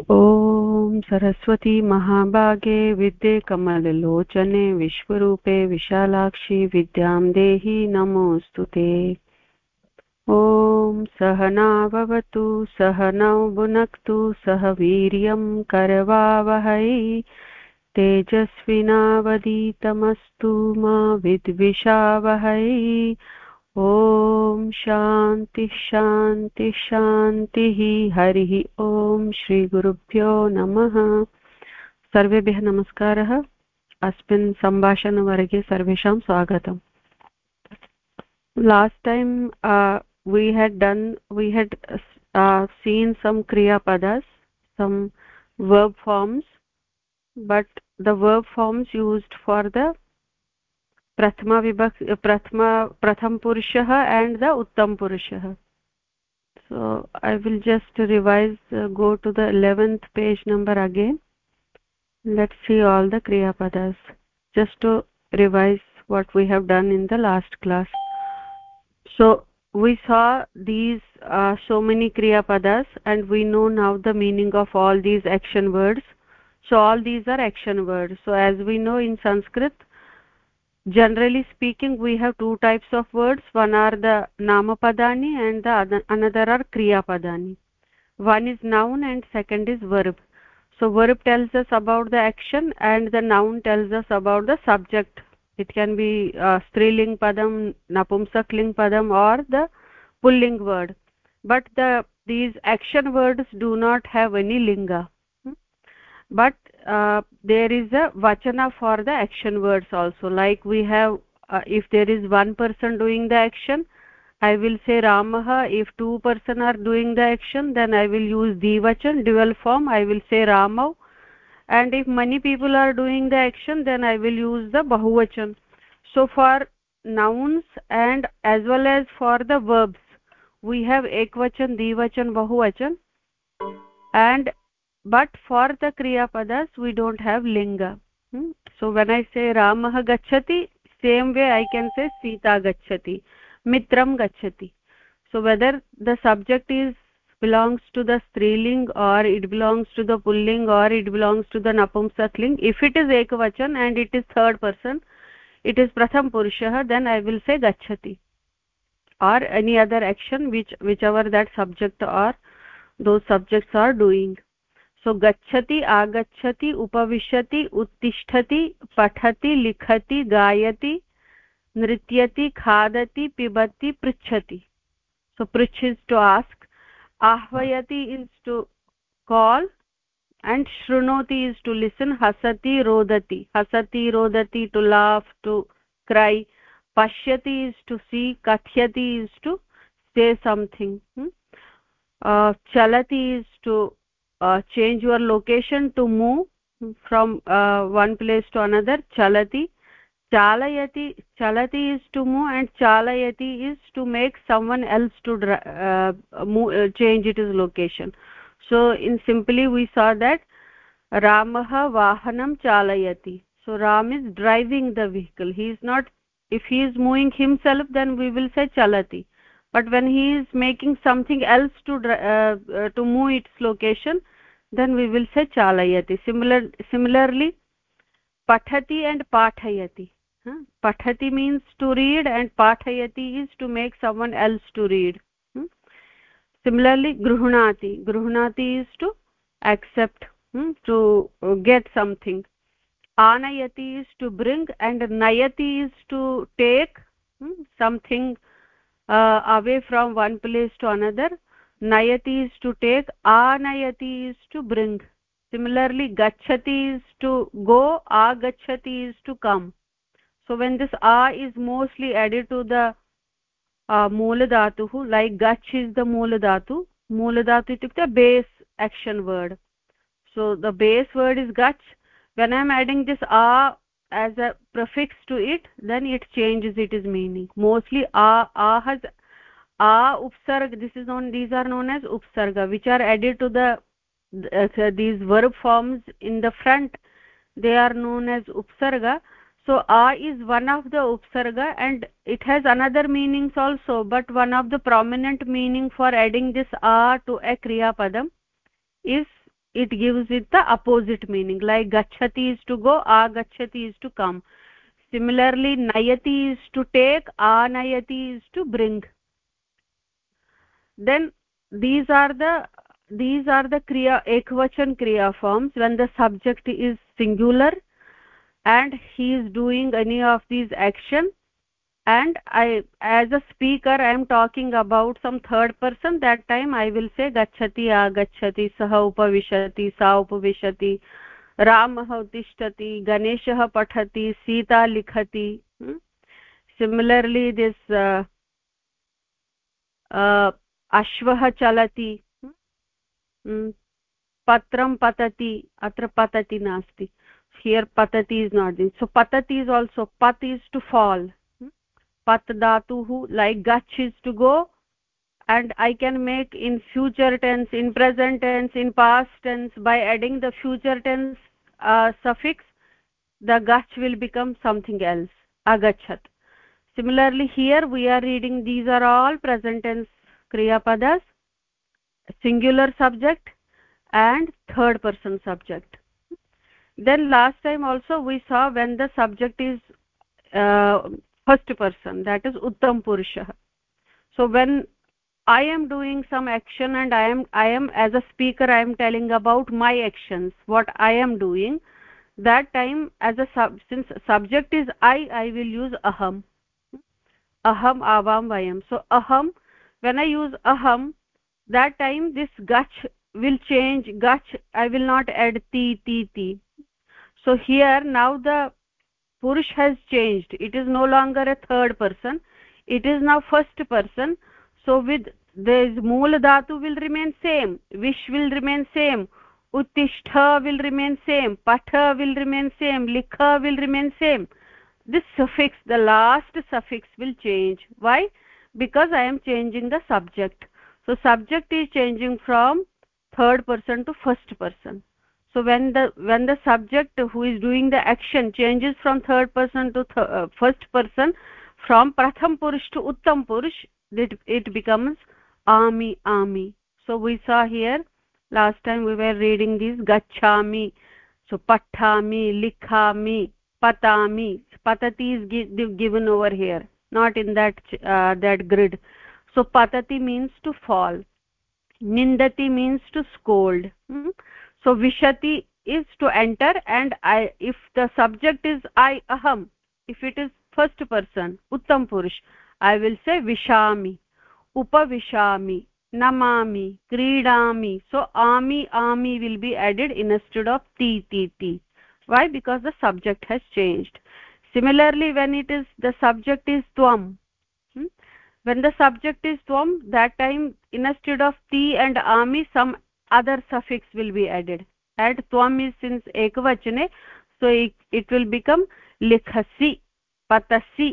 ॐ सरस्वती महाभागे विद्ये कमललोचने विश्वरूपे विशालाक्षि विद्यां देहि नमोऽस्तु ते। ॐ सहना भवतु, सहनौ भुनक्तु, सह वीर्यं करवावहै। तेजस्विनावदीतमस्तु मा विद्विषावहै। ॐ शान्ति शान्ति शान्तिः हरिः ॐ श्रीगुरुभ्यो नमः। सर्वेभ्यः नमस्कारः। अस्मिन् सम्भाषणवर्गे सर्वेषां स्वागतम्। Last time we had done we had seen some क्रियापदस् some verb forms but the verb forms used for the pratham purushah and the uttam purushah so i will just revise uh, go to the 11th page number again. Let's see all the kriya padas just to revise what we have done in the last class. So we saw these uh, so many kriya padas and we know now the meaning of all these action words. So all these are action words. So as we know in sanskrit generally speaking we have two types of words. One are the nama padani and the another are kriya padani one is noun and second is verb. So verb tells us about the action and the noun tells us about the subject. It can be uh, striling padam napumsakling padam or the pulling word. But the these action words do not have any linga? But uh, there is a vachana for the action words also. Like we have uh, if there is one person doing the action i will say ramah if two person are doing the action then i will use dvachan dual form i will say ramav and if many people are doing the action then i will use the bahuvachan. So for nouns and as well as for the verbs we have ekvachan dvachan bahuvachan. And but for the kriya padas we don't have linga hmm? so when i say ramah gachati same way i can say sita gachati mitram gachati so whether the subject is belongs to the striling or it belongs to the pulling or it belongs to the napumsakling if it is ekvachan and it is third person it is pratham purushah then i will say gachati or any other action which whichever that subject or those subjects are doing so गच्छति आगच्छति, उपविशति, उत्तिष्ठति, पठति, लिखति, गायति, नृत्यति, खादति, पिबति, पृच्छति। So पृच्छ इस् टु आस्क् आह्वयति इस् टु काल् एण्ड् शृणोति इस् टु लिसन् हसति, रोदति। हसति, रोदति टु लाफ् टु क्रै पश्यति इस् टु सी कथ्यति इस् टु से संथिङ्ग् चलति is to change your location to move from uh, one place to another. Chalati chalayati chalati is to move and chalayati is to make someone else to uh, move, uh, change its location. So in simply we saw that ramah vahanam chalayati. So ram is driving the vehicle. He is not if he is moving himself then we will say chalati. But when he is making something else to uh, uh, to move its location then we will say chalayati similar similarly pathati and pathayati huh? pathati means to read and pathayati is to make someone else to read hmm? similarly gruhnati gruhnati is to accept hmm? to get something anayati is to bring and nayati is to take hmm? something uh, away from one place to another nayati is to take anayati is to bring. Similarly gachati is to go agachati is to come. So when this a is mostly added to the uh, moola dhatu like gach is the moola dhatu moola dhatu itukte base action word. So the base word is gach. When i am adding this a as a prefix to it then it changes its meaning. Mostly a a has a upsarga this is known these are known as upsarga which are added to the uh, these verb forms in the front they are known as upsarga so a is one of the upsarga and it has another meanings also but one of the prominent meaning for adding this a to a kriya padam is it gives it the opposite meaning like gachati is to go A agachati is to come. Similarly nayati is to take anayati is to bring then these are the these are the kriya ekvachan kriya forms when the subject is singular and he is doing any of these action and i as a speaker i am talking about some third person that time i will say gachati agachati sah upavishati sa upavishati ramah utishtati ganeshah pathati sita likhati hmm? similarly this uh, uh, अश्वः चलति पत्रं पतति, अत्र पतति नास्ति here पतति is not this so पतति is also पत् इस् टु फाल् पत् धातुः like गच्छ् is to go and I can make in future tense in present tense in past tense by adding the future tense suffix the गच्छ् will become something else अगच्छत् similarly here we are reading these are all present tense kriya padas singular subject and third person subject. Then last time also we saw when the subject is uh, first person that is uttam purusha. So when i am doing some action and i am i am as a speaker i am telling about my actions what i am doing that time as a sub since subject is i i will use aham. Aham avam vayam. So aham when i use aham that time this gach will change. Gach i will not add ti ti ti so here now the purush has changed. It is no longer a third person. It is now first person. So with this mool dhatu will remain same. Vish will remain same. Uttishtha will remain same. Patha will remain same. Likha will remain same. This suffix the last suffix will change. Why because i am changing the subject. So subject is changing from third person to first person. So when the when the subject who is doing the action changes from third person to th uh, first person from pratham purush to uttam purush it, it becomes ami ami. So we saw here last time we were reading this gachami so pathami likhami patami. Patati is given over here not in that uh, that grid. So patati means to fall. Nindati means to scold. Hmm? so vishati is to enter and i if the subject is i aham. If it is first person uttam purush i will say vishami upavishami namami kridami. So ami ami will be added instead of ti ti ti. Why? Because the subject has changed similarly when it is the subject is tvam hmm? when the subject is tvam that time instead of ti and ami some other suffix will be added and tvam is since ekvachane so it, it will become likhasi patasi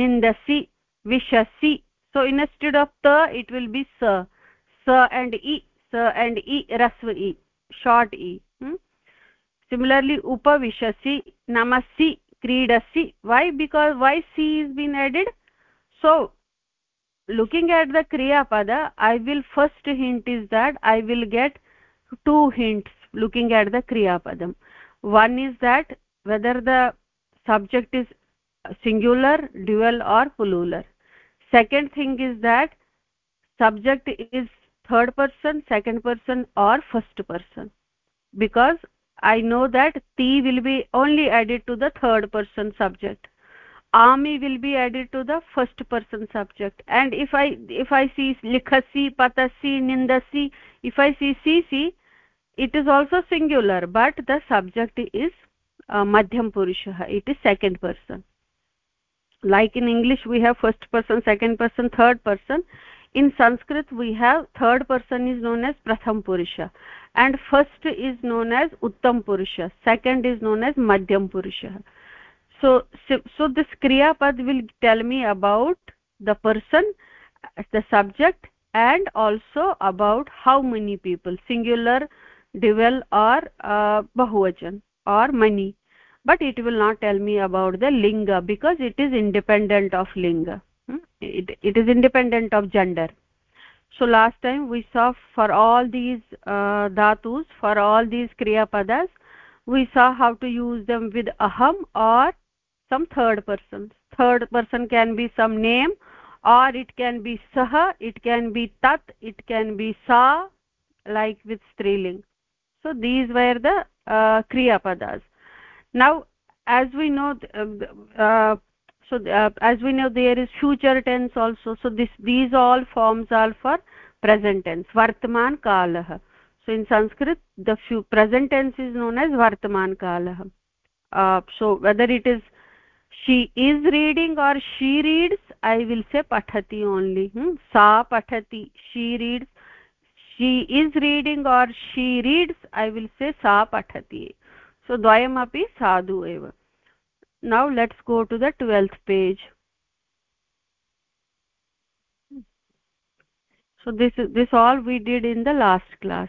nindasi vishasi so instead of ta it will be sa sa and e sa and e rasva e short e hmm? similarly upavishasi namasi kridasi why? Because why c is been added? So looking at the kriya pada i will first hint is that i will get two hints looking at the kriya padam one is that whether the subject is singular dual or plural. Second thing is that subject is third person second person or first person. Because i know that ti will be only added to the third person subject. Ami will be added to the first person subject. And if i if i see likhasi patasi nindasi if i see cc it is also singular but the subject is uh, madhyam purushah it is second person. Like in english we have first person second person third person. In sanskrit we have third person is known as pratham purusha and first is known as uttam purusha. Second is known as madhyam purusha. So so this kriya pad will tell me about the person the subject and also about how many people singular dual or uh, bahuvachan or many. But it will not tell me about the linga because it is independent of linga. Hmm? it, it is independent of gender so last time we saw for all these uh, dhatus for all these kriya padas we saw how to use them with aham or some third person. Third person can be some name or it can be sah it can be tat it can be sa like with striling. So these were the uh, kriya padas now as we know uh, uh, so uh, as we know there is future tense also so this these all forms are for present tense vartaman kalah so in sanskrit the present tense is known as vartaman kalah uh, so whether it is she is reading or she reads i will say pathati only hmm? sa pathati she reads she is reading or she reads i will say sa pathati so dvayam api sadhu eva now let's go to the 12th page. So this is this all we did in the last class.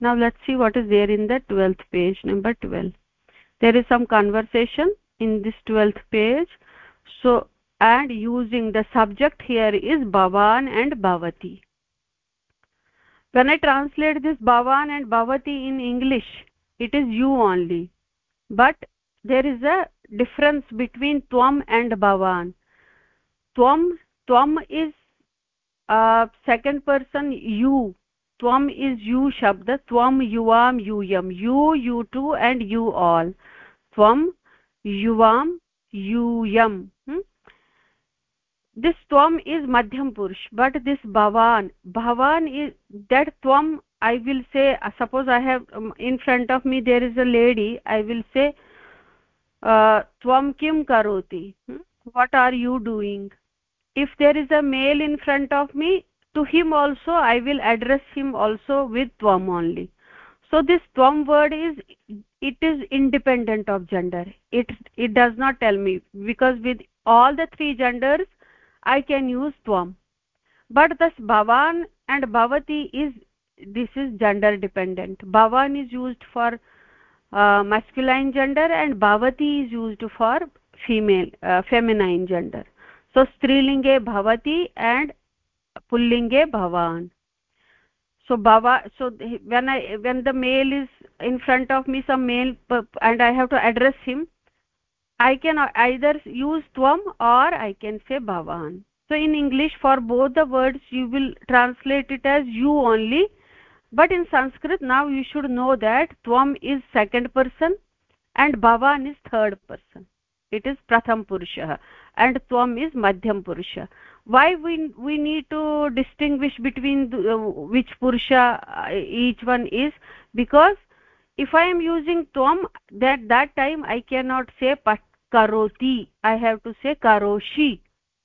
Now let's see what is there in the 12th page number 12 there is some conversation in this 12th page. So and using the subject here is bhavan and bhavati. When i translate this bhavan and bhavati in english it is you only. But there is a difference between tvam and bhavan. Tvam tvam is uh, second person you. Tvam is you shabd tvam yuvam yuyam. You you two and you all. Tvam yuvam yuyam. Hmm? this tvam is madhyam purush but this bhavan bhavan is that tvam i will say uh, suppose i have um, in front of me there is a lady i will say kim karoti hmm? what are you doing? If there is a male in front of me to him also i will address him also with tvam only. So this tvam word is it is independent of gender. It it does not tell me. Because with all the three genders i can use tvam but this bhavan and bhavati is this is gender dependent. Bhavan is used for uh, masculine gender and bhavati is used for female uh, feminine gender. So strilinge bhavati and pullinge bhavan. So bhava so when i when the male is in front of me some male and i have to address him i can either use tvam or i can say bhavan. So in english for both the words you will translate it as you only but in sanskrit now you should know that tvam is second person and bhavan is third person. It is pratham purusha and tvam is madhyam purusha why we we need to distinguish between the, uh, which purusha uh, each one is? Because if i am using tvam that that time i cannot say karoti. I have to say karoshi.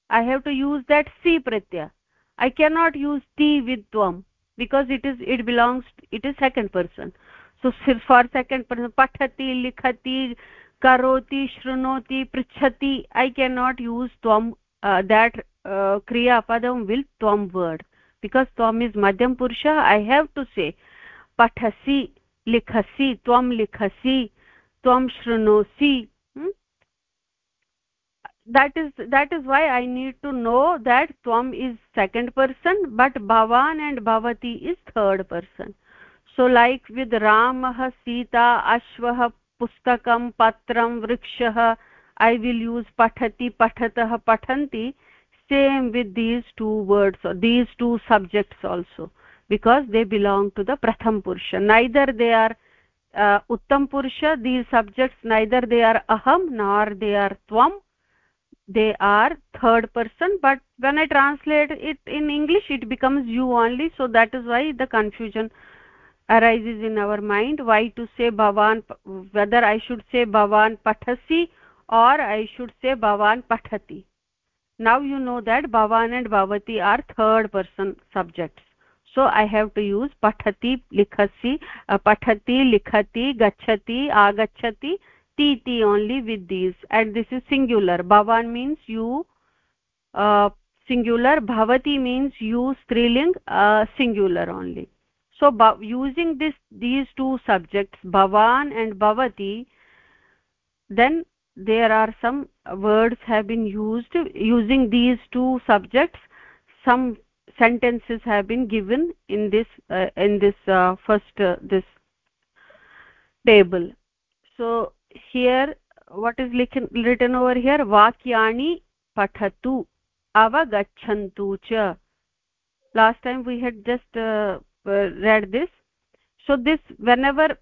I have to use that si pratyaya. I cannot use ti with tvam because it is it belongs it is second person so for second person pathati likhati karoti shrunoti prichhati i cannot use tvam uh, that uh, kriya padam will tvam word because tvam is madhyam purusha i have to say pathasi likhasi tvam likhasi tvam shrunosi hmm? That is that is why i need to know that tvam is second person but bhavan and bhavati is third person. So like with ramah sita ashvah pustakam patram vrikshah i will use pathati pathatah pathanti. Same with these two words or these two subjects also because they belong to the pratham purusha. Neither they are uh, uttam purusha these subjects neither they are aham nor they are tvam they are third person but when i translate it in english it becomes you only so that is why the confusion arises in our mind why to say bhavan whether i should say bhavan pathasi or i should say bhavan pathati now you know that bhavan and bhavati are third person subjects so i have to use pathati likhasi uh, pathati likhati gachati agachati titi only with these. And this is singular. Bhavan means you uh, singular. Bhavati means you striling uh, singular only. So using this these two subjects bhavan and bhavati then there are some words have been used. Using these two subjects some sentences have been given in this uh, in this uh, first uh, this table. So here what is लिखन् written over here वाक्यानि पठतु अवगच्छन्तु च last time we had just read this so this whenever ever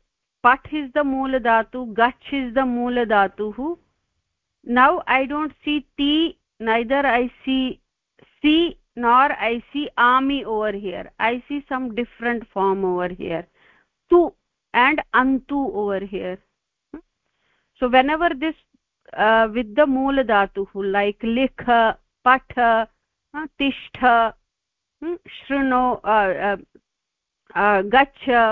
पठ् is the मूल धातु गच्छ is the मूल मूलधातुः now I don't see T neither I see see nor I see आमि over here I see some different form over here to and Antu over here so whenever this uh, with the mool dhatu like likha patha uh, tishtha hmm, shruno uh, uh, uh, gacha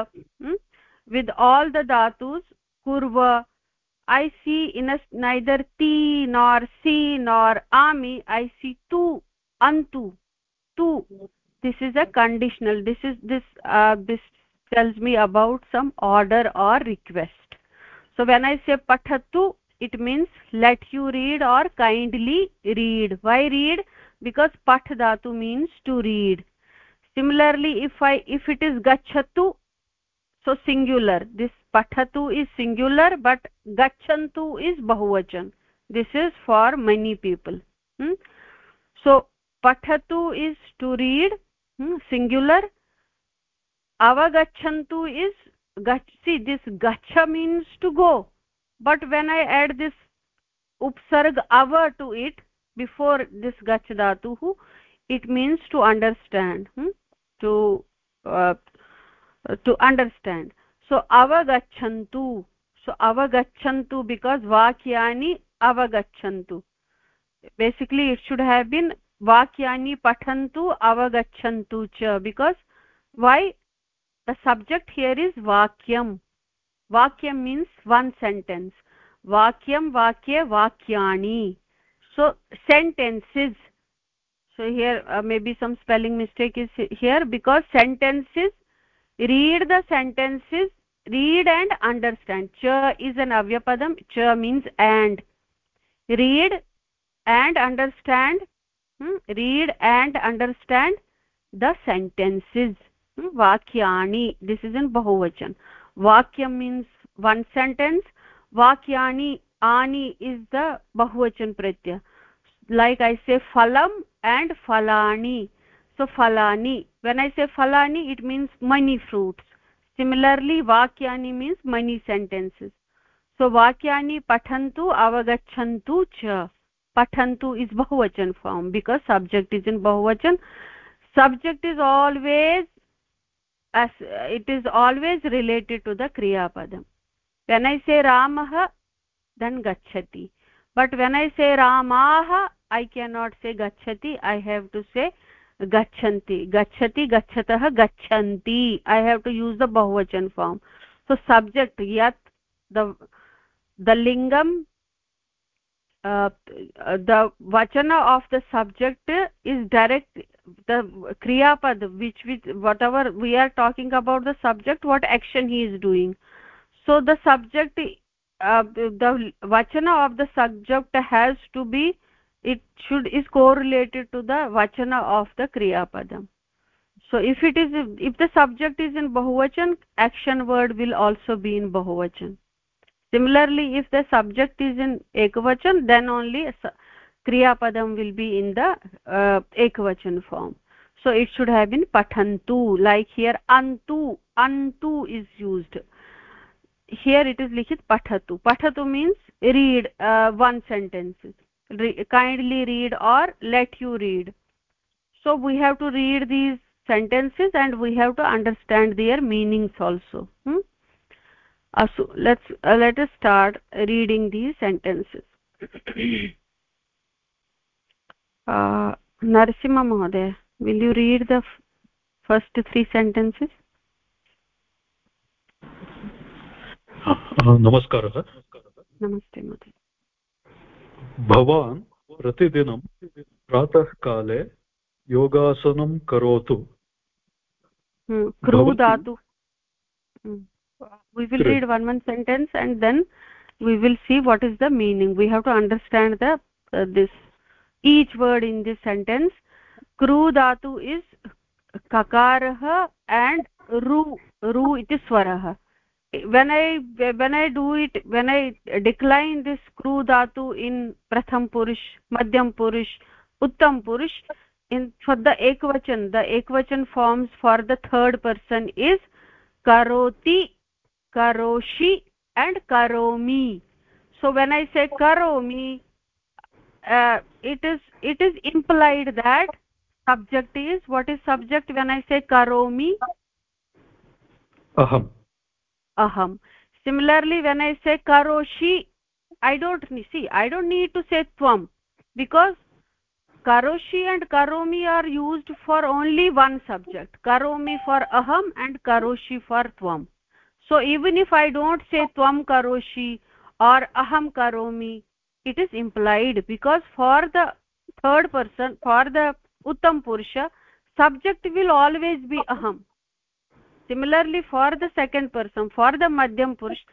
hmm, with all the dhatus kurva i see in a neither ti nor si nor ami i see tu antu tu this is a conditional. This is this uh, this tells me about some order or request so when i say pathatu it means let you read or kindly read why read because path dhatu means to read similarly if i if it is gachatu so singular this pathatu is singular but gachantu is bahuvachan this is for many people hmm? so pathatu is to read hmm? singular avagachantu is see this gacha means to go but when i add this upsarg ava to it before this gach dhatu it means to understand hmm? to uh, to understand so avagachantu so avagachantu because vakyani avagachantu basically it should have been vakyani pathantu avagachantu cha because why the subject here is vakyam. Vakyam means one sentence. Vakyam vakye vakyani. So sentences. So here uh, maybe some spelling mistake is here because sentences read the sentences read and understand. Cha is an avyapadam cha means and. Read and understand. Hmm? read and understand the sentences वाक्यानि this is in बहुवचन. वाक्यं means one sentence वाक्यानि आनि is the बहुवचन प्रत्यय. Like I से फलम् and फलानि सो फलानि वेन् ऐ से फलानि it means many fruits similarly वाक्यानि मीन्स् मनी सेण्टेन्सेस् सो वाक्यानि पठन्तु, अवगच्छन्तु च. पठन्तु इस् बहुवचन form because subject is in बहुवचन. Subject is always as it is always related to the kriya padam when i say ramah then gachati but when i say ramah i cannot say gachati i have to say gachanti gachati gachatah gachanti i have to use the bahuvachan form so subject yat the the lingam uh, the vachana of the subject is direct the kriya pad which which whatever we are talking about the subject what action he is doing. So the subject uh, the vachana of the subject has to be it should is correlated to the vachana of the kriya padam so if it is if the subject is in bahuvachan action word will also be in bahuvachan. Similarly if the subject is in ekvachan then only kriya padam will be in the uh, ekvachan form. So it should have been pathantu like here antu antu is used. Here it is likhit pathatu. Pathatu means read uh, one sentence. Kindly read or let you read. So we have to read these sentences and we have to understand their meanings also. Hmm? uh, so let's uh, let us start reading these sentences narsimha mohoday will you read the first three sentences नमस्कारः नमस्ते महोदय भवान् प्रतिदिनं प्रातःकाले योगासनं करोतु क्रू we will read one one sentence and then we will see what is the meaning we have to understand the uh, this each word in this sentence. Kru dhatu is kakarah and ru ru it is swarah. When i when i do it when i decline this kru dhatu in pratham purush madhyam purush uttam purush in for the ekvachan the ekvachan forms for the third person is karoti karoshi and karomi. So when i say karomi uh, it is it is implied that subject is what is subject when i say karomi? Aham. Aham. Similarly when i say karoshi i don't see i don't need to say tvam because karoshi and karomi are used for only one subject. Karomi for aham and karoshi for tvam. So even if i don't say tvam karoshi or aham karomi it is implied because for the third person for the uttam purusha subject will always be aham. Similarly for the second person for the madhyam purush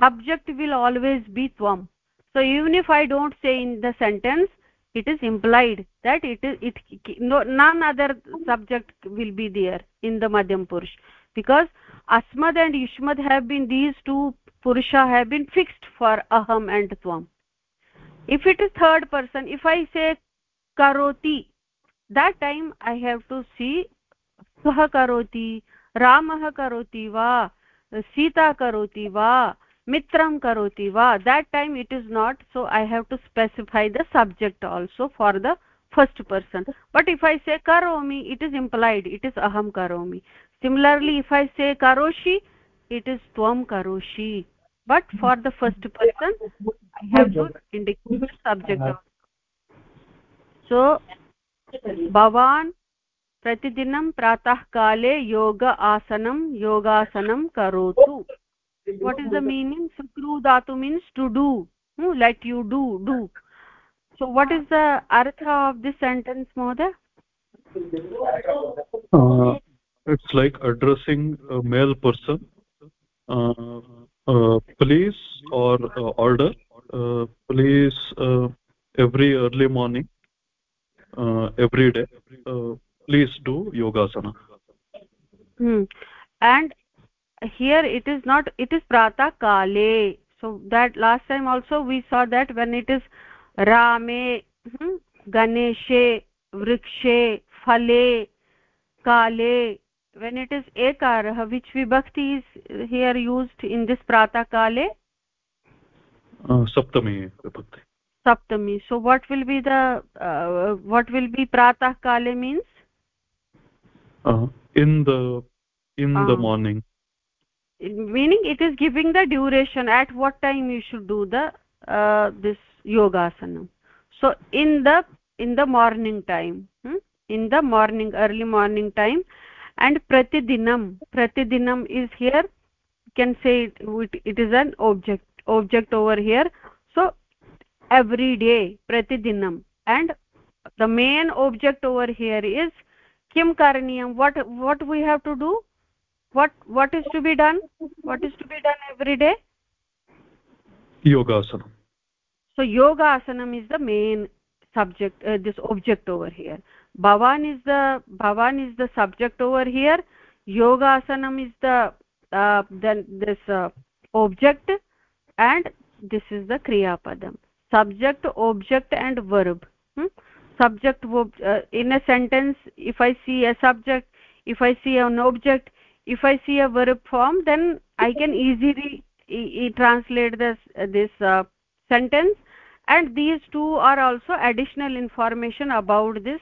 subject will always be tvam. So even if i don't say in the sentence it is implied that it is it no none other subject will be there in the madhyam purush. Because asmad and yushmad have been these two purusha have been fixed for aham and tvam if it is third person if i say karoti that time i have to see sah karoti ramah karoti va sita karoti va mitram karoti va. That time it is not so i have to specify the subject also for the first person. But if i say karomi it is implied it is aham karomi. Similarly if i say karoshi it is tvam karoshi. But for the first person i have to indicate the subject so bhavan प्रतिदिनं प्रातःकाले योग आसनं योगासनं करोतु what is the meaning sukru dhatu means to do hmm? let you do do so what is the artha of this sentence mohoday uh, it's like addressing a male person uh, uh, please or uh, order uh, please uh, every early morning uh, every day uh, please do yogasana hmm. and here it is not it is prata kale so that last time also we saw that when it is rame hmm, ganeshe vrikshe phale kale when it is ekarah which vibhakti is here used in this prata kale? Uh, saptami vibhakti saptami. So what will be the uh, what will be pratah kale means? Uh, in the in uh, the morning. Meaning it is giving the duration. At what time you should do the uh, this yogasana so in the in the morning time hmm? in the morning early morning time and pratidinam pratidinam is here. You can say it, it is an object object over here. So every day pratidinam and the main object over here is kim karaniyam. What what we have to do? What what is to be done? What is to be done every day? Yoga yogasanam. So yoga yogasanam is the main subject uh, this object over here bhavan is the bhavan is the subject over here. Yogasanam is the uh, then this uh, object and this is the kriya padam subject object and verb. Hmm? subject uh, in a sentence if i see a subject if i see an object if i see a verb form then i can easily e e translate this this uh, sentence. And these two are also additional information about this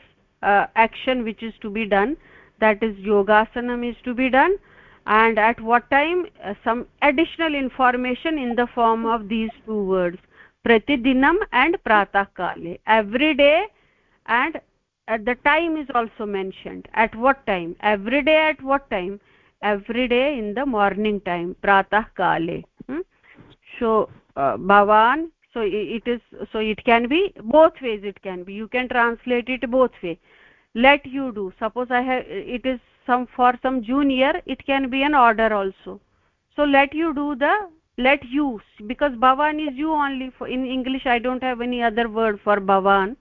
action which is to be done that is yogasanam is to be done and at what time uh, some additional information in the form of these two words pratidinam and pratah kale every day and at the time is also mentioned. At what time? Every day at what time? Every day in the morning time pratah kale hmm? so uh, bhavan so it is so it can be both ways it can be. You can translate it both way let you do. Suppose i have it is some for some junior it can be an order also. So let you do the let you because bhavan is you only for in english i don't have any other word for bhavan.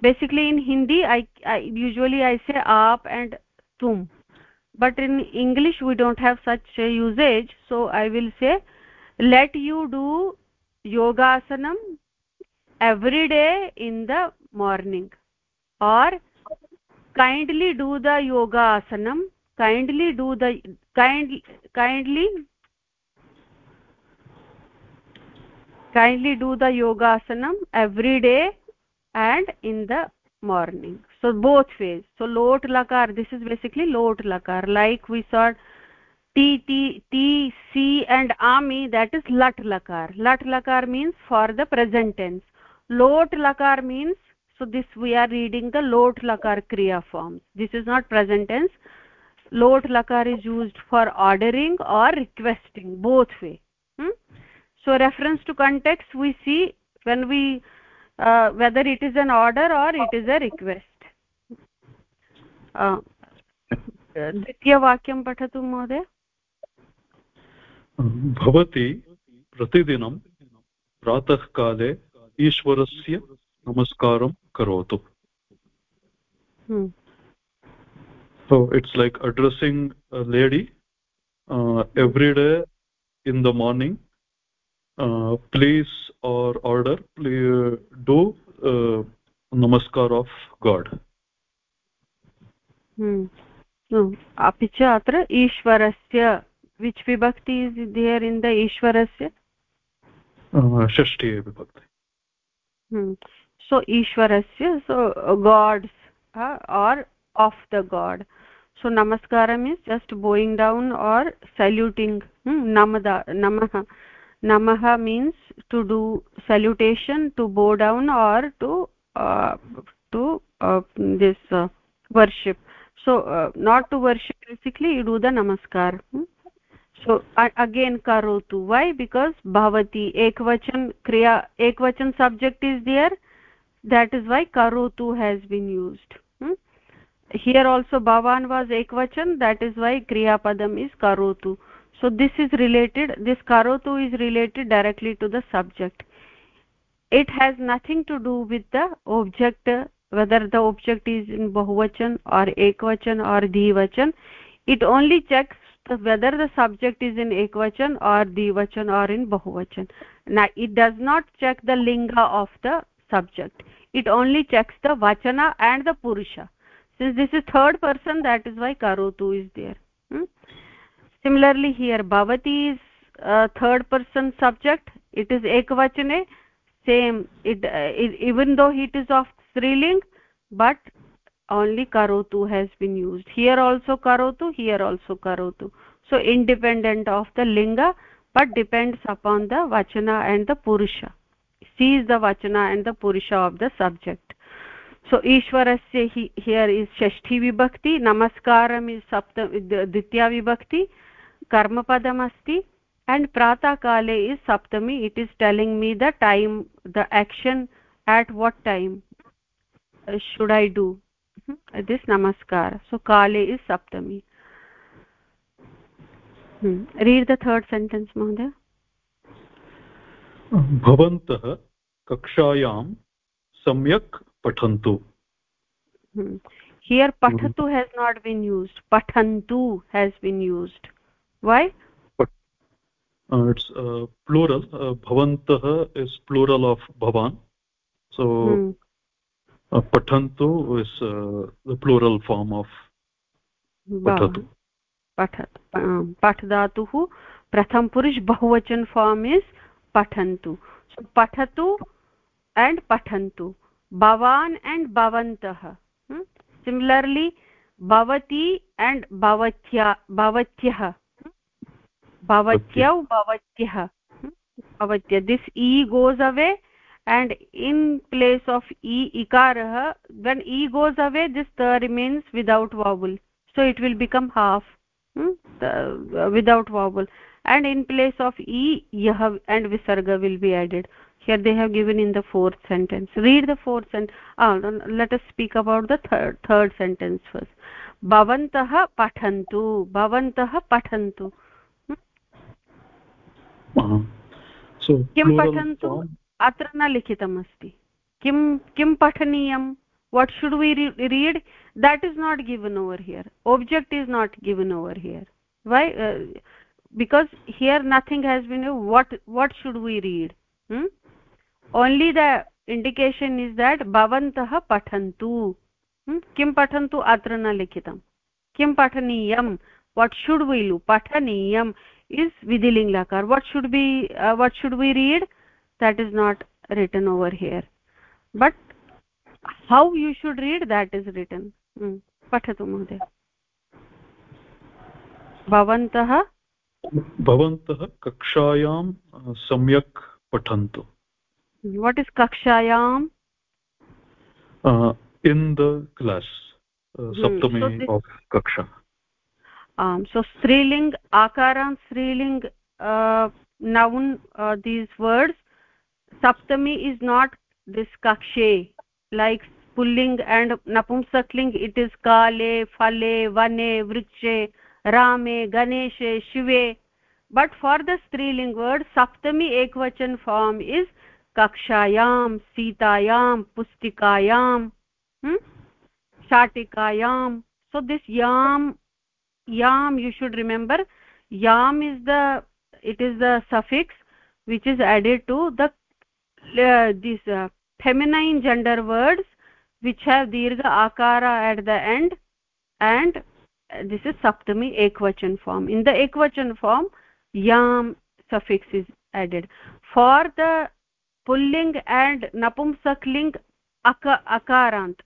Basically in hindi I, I usually i say aap and tum. But in english we don't have such a usage. So i will say let you do yoga yogasanam every day in the morning or kindly do the yoga asanam kindly do the kind kindly kindly do the yoga asanam every day and in the morning. So both ways. So lot lakar this is basically lot lakar. Like we saw t t t c and ami that is lat lakar. Lat lakar means for the present tense. Lot lakar means so this we are reading the lot lakar kriya forms this is not present tense lot lakar is used for ordering or requesting both way hmm? so reference to context we see when we uh, whether it is an order or it is a request द्वितीयवाक्यं पठतु महोदय भवती प्रतिदिनं प्रातःकाले ईश्वरस्य नमस्कारं करोतु so it's like addressing lady every day in the morning please or order please do namaskar of god अपि च अत्र ईश्वरस्य विच् विभक्ति षष्ठी विभक्ति। so ishwarasya so uh, gods uh, or of the god. So namaskaram is just bowing down or saluting. Hmm, Namaha. Namaha means to do salutation to bow down or to uh, to uh, this worship. So not to worship basically you do the namaskar. Hmm? So again, again karotu. Why? Because bhavati ekvachan kriya ekvachan subject is there that is why karotu has been used. Hmm? here also bhavan was ekvachan that is why kriya padam is karotu. So this is related this karotu is related directly to the subject. It has nothing to do with the object whether the object is in bahuvachan or ekvachan or dvivachan it only checks whether the subject is in ekvachan or dvivachan or in bahuvachan. Now it does not check the linga of the subject it only checks the vachana and the purusha. Since this is third person that is why karotu is there. Hmm? similarly here bhavati is uh, third person subject. It is ekvachane. Same it, uh, it even though it is of striling but only karotu has been used. Here also karotu here also karotu. So independent of the linga but depends upon the vachana and the purusha sees the vachana and the purusha of the subject. So ishwarasya he, here is shashti vibhakti namaskaram is sapta ditya vibhakti karma padam asti and prata kale is saptami. It is telling me the time the action at what time should i do this namaskar so kale is saptami. Hmm. read the third sentence mohoday भवन्तः कक्षायां सम्यक् पठन्तु। Here पठतु has not been used पठन्तु has been used why it's plural भवन्तः is plural of भवान् so पठन्तु is plural form of पठतु पठ पठ प्रथमपुरुष बहुवचन फार्म् इस् पठन्तु। पठतु एण्ड् पठन्तु। भवान् एण्ड् भवन्तः। सिमिलर्लि भवती एण्ड् भवत्या, भवत्यः। भवत्यौ, भवत्यः। भवत्य। This E goes away and in place of ई इकारः when E goes away this the remains without vowel so it will become half without vowel and in place of e yah and visarga will be added here they have given in the fourth sentence read the fourth and uh, let us speak about the third third sentence first bhavantah pathantu bhavantah pathantu किं पठन्तु अत्र न लिखितमस्ति किं किं पठनीयं what should we re read that is not given over here object is not given over here why uh, because here nothing has been what what should we read hmm? only the indication is that bhavantah pathantu hmm? kim pathantu atra na likhitam kim pathaniyam what should we do pathaniyam is vidiling lakar what should be uh, what should we read that is not written over here but how you should read that is written पठतु महोदय भवन्तः भवन्तः कक्षायां सम्यक् पठन्तु। What is कक्षायां in the class सप्तमी कक्षा। um, आं सो स्त्रीलिङ्ग् आकारान् स्त्रीलिङ्ग् नौन् दीस् वर्ड्स् सप्तमी इस् नाट् दिस् कक्षे। लैक् पुल्लिङ्ग् एण्ड् नपुंसक्लिङ्ग् इट् इस् काले फले वने वृक्षे। रामे, गणेशे, शिवे. बट फॉर द स्त्रीलिंग वर्ड सप्तमी एकवचन फॉर्म इज़ कक्षायां सीतायां पुस्तिकायां शाटिकायां सो दिस् याम याम् you should remember याम् is the it is the suffix which is added to this feminine gender words which have दीर्घ आकार at the end end this is saptami ekvachan form in the ekvachan form yam suffix is added for the pulling and napumsakling aka akarant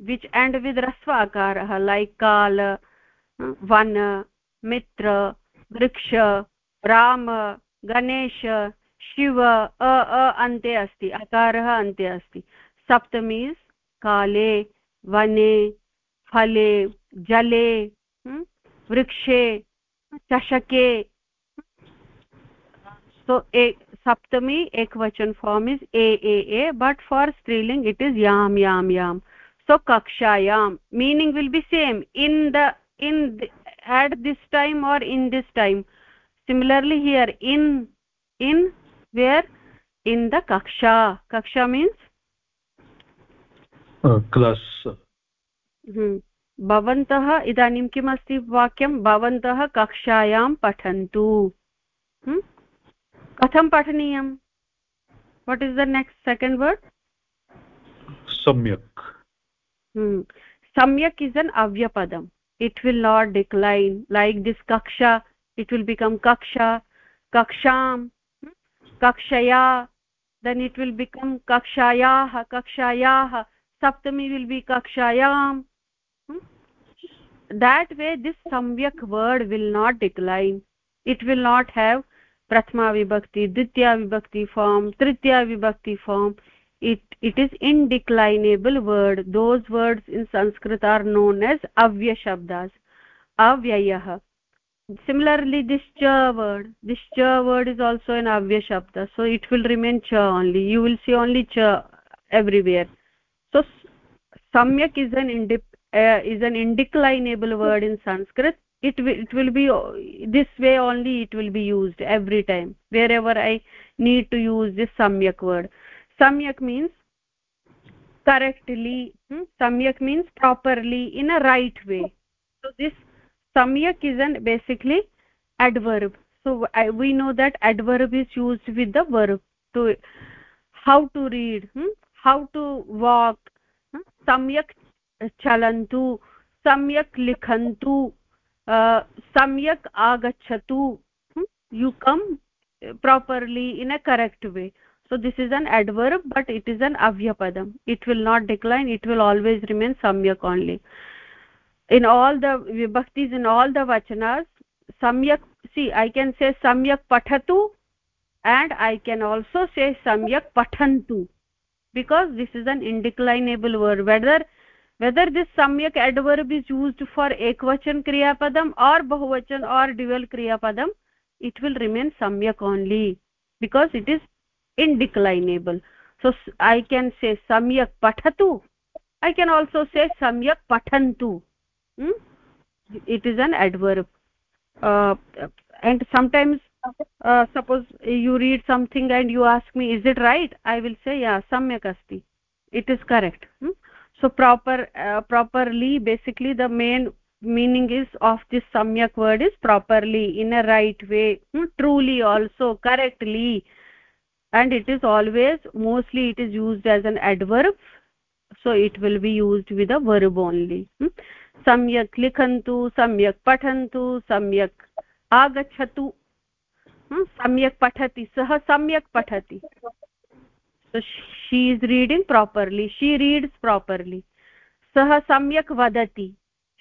which end with rasva akarah like kala van mitra vriksha Ram Ganesh Shiv अ अ अन्ते अस्ति अकारः अन्ते अस्ति सप्तमी काले वने फले जले वृक्षे चषके। सो ए सप्तमी एकवचन form is A A A but for स्त्रीलिङ्ग् इट् इस् याम याम यां so कक्षायाम meaning will be same in the in at this time और in this time similarly here in in where in the कक्षा। कक्षा uh, means class भवन्तः इदानीं किमस्ति वाक्यं? भवन्तः कक्षायां पठन्तु। कथं पठनीयं what is the next second word सम्यक्। सम्यक् is an अव्यपदम्। It will not decline like this कक्षा इट् विल् बिकम् कक्षा। कक्षां कक्षया। देन् इट् विल् बिकम् कक्षायाः। कक्षायाः। saptami will be kakshayam hmm? That way this samyak word will not decline. It will not have prathama vibhakti ditya vibhakti form tritya vibhakti form. It it is indeclinable word. Those words in sanskrit are known as avya shabdas avyayah. Similarly this cha word. This cha word is also an avya shabda so it will remain cha only. You will see only cha everywhere. So samyak is an uh, is an indeclinable hmm. word in sanskrit it will, it will be uh, this way only it will be used every time wherever i need to use this samyak word samyak means correctly hmm? samyak means properly in a right way so this samyak is an basically adverb so I, we know that adverb is used with the verb to how to read hmm? how to walk hmm? samyak चलन्तु सम्यक् लिखन्तु सम्यक् आगच्छतु you come properly in a correct way so this is an adverb but it is an avyapadam it will not decline it will always remain samyak only in all the vibhaktis in all the vachanas samyak see i can say samyak pathatu and i can also say samyak pathantu because this is an indeclinable word whether whether this samyak adverb is used for ekvachan kriya padam or bahuvachan or dual kriya padam it will remain samyak only because it is indeclinable. So i can say samyak pathatu i can also say samyak pathantu. Hmm? it is an adverb. Uh, and sometimes uh, suppose you read something and you ask me is it right? I will say yeah samyak asti. It is correct. Hmm? So proper uh, properly basically the main meaning is of this samyak word is properly in a right way hmm, truly also correctly and it is always mostly it is used as an adverb so it will be used with a verb only hmm? samyak likhantu samyak pathantu samyak agachatu hmm? samyak pathati sah samyak pathati so she is reading properly. She reads properly. Sah samyak vadati.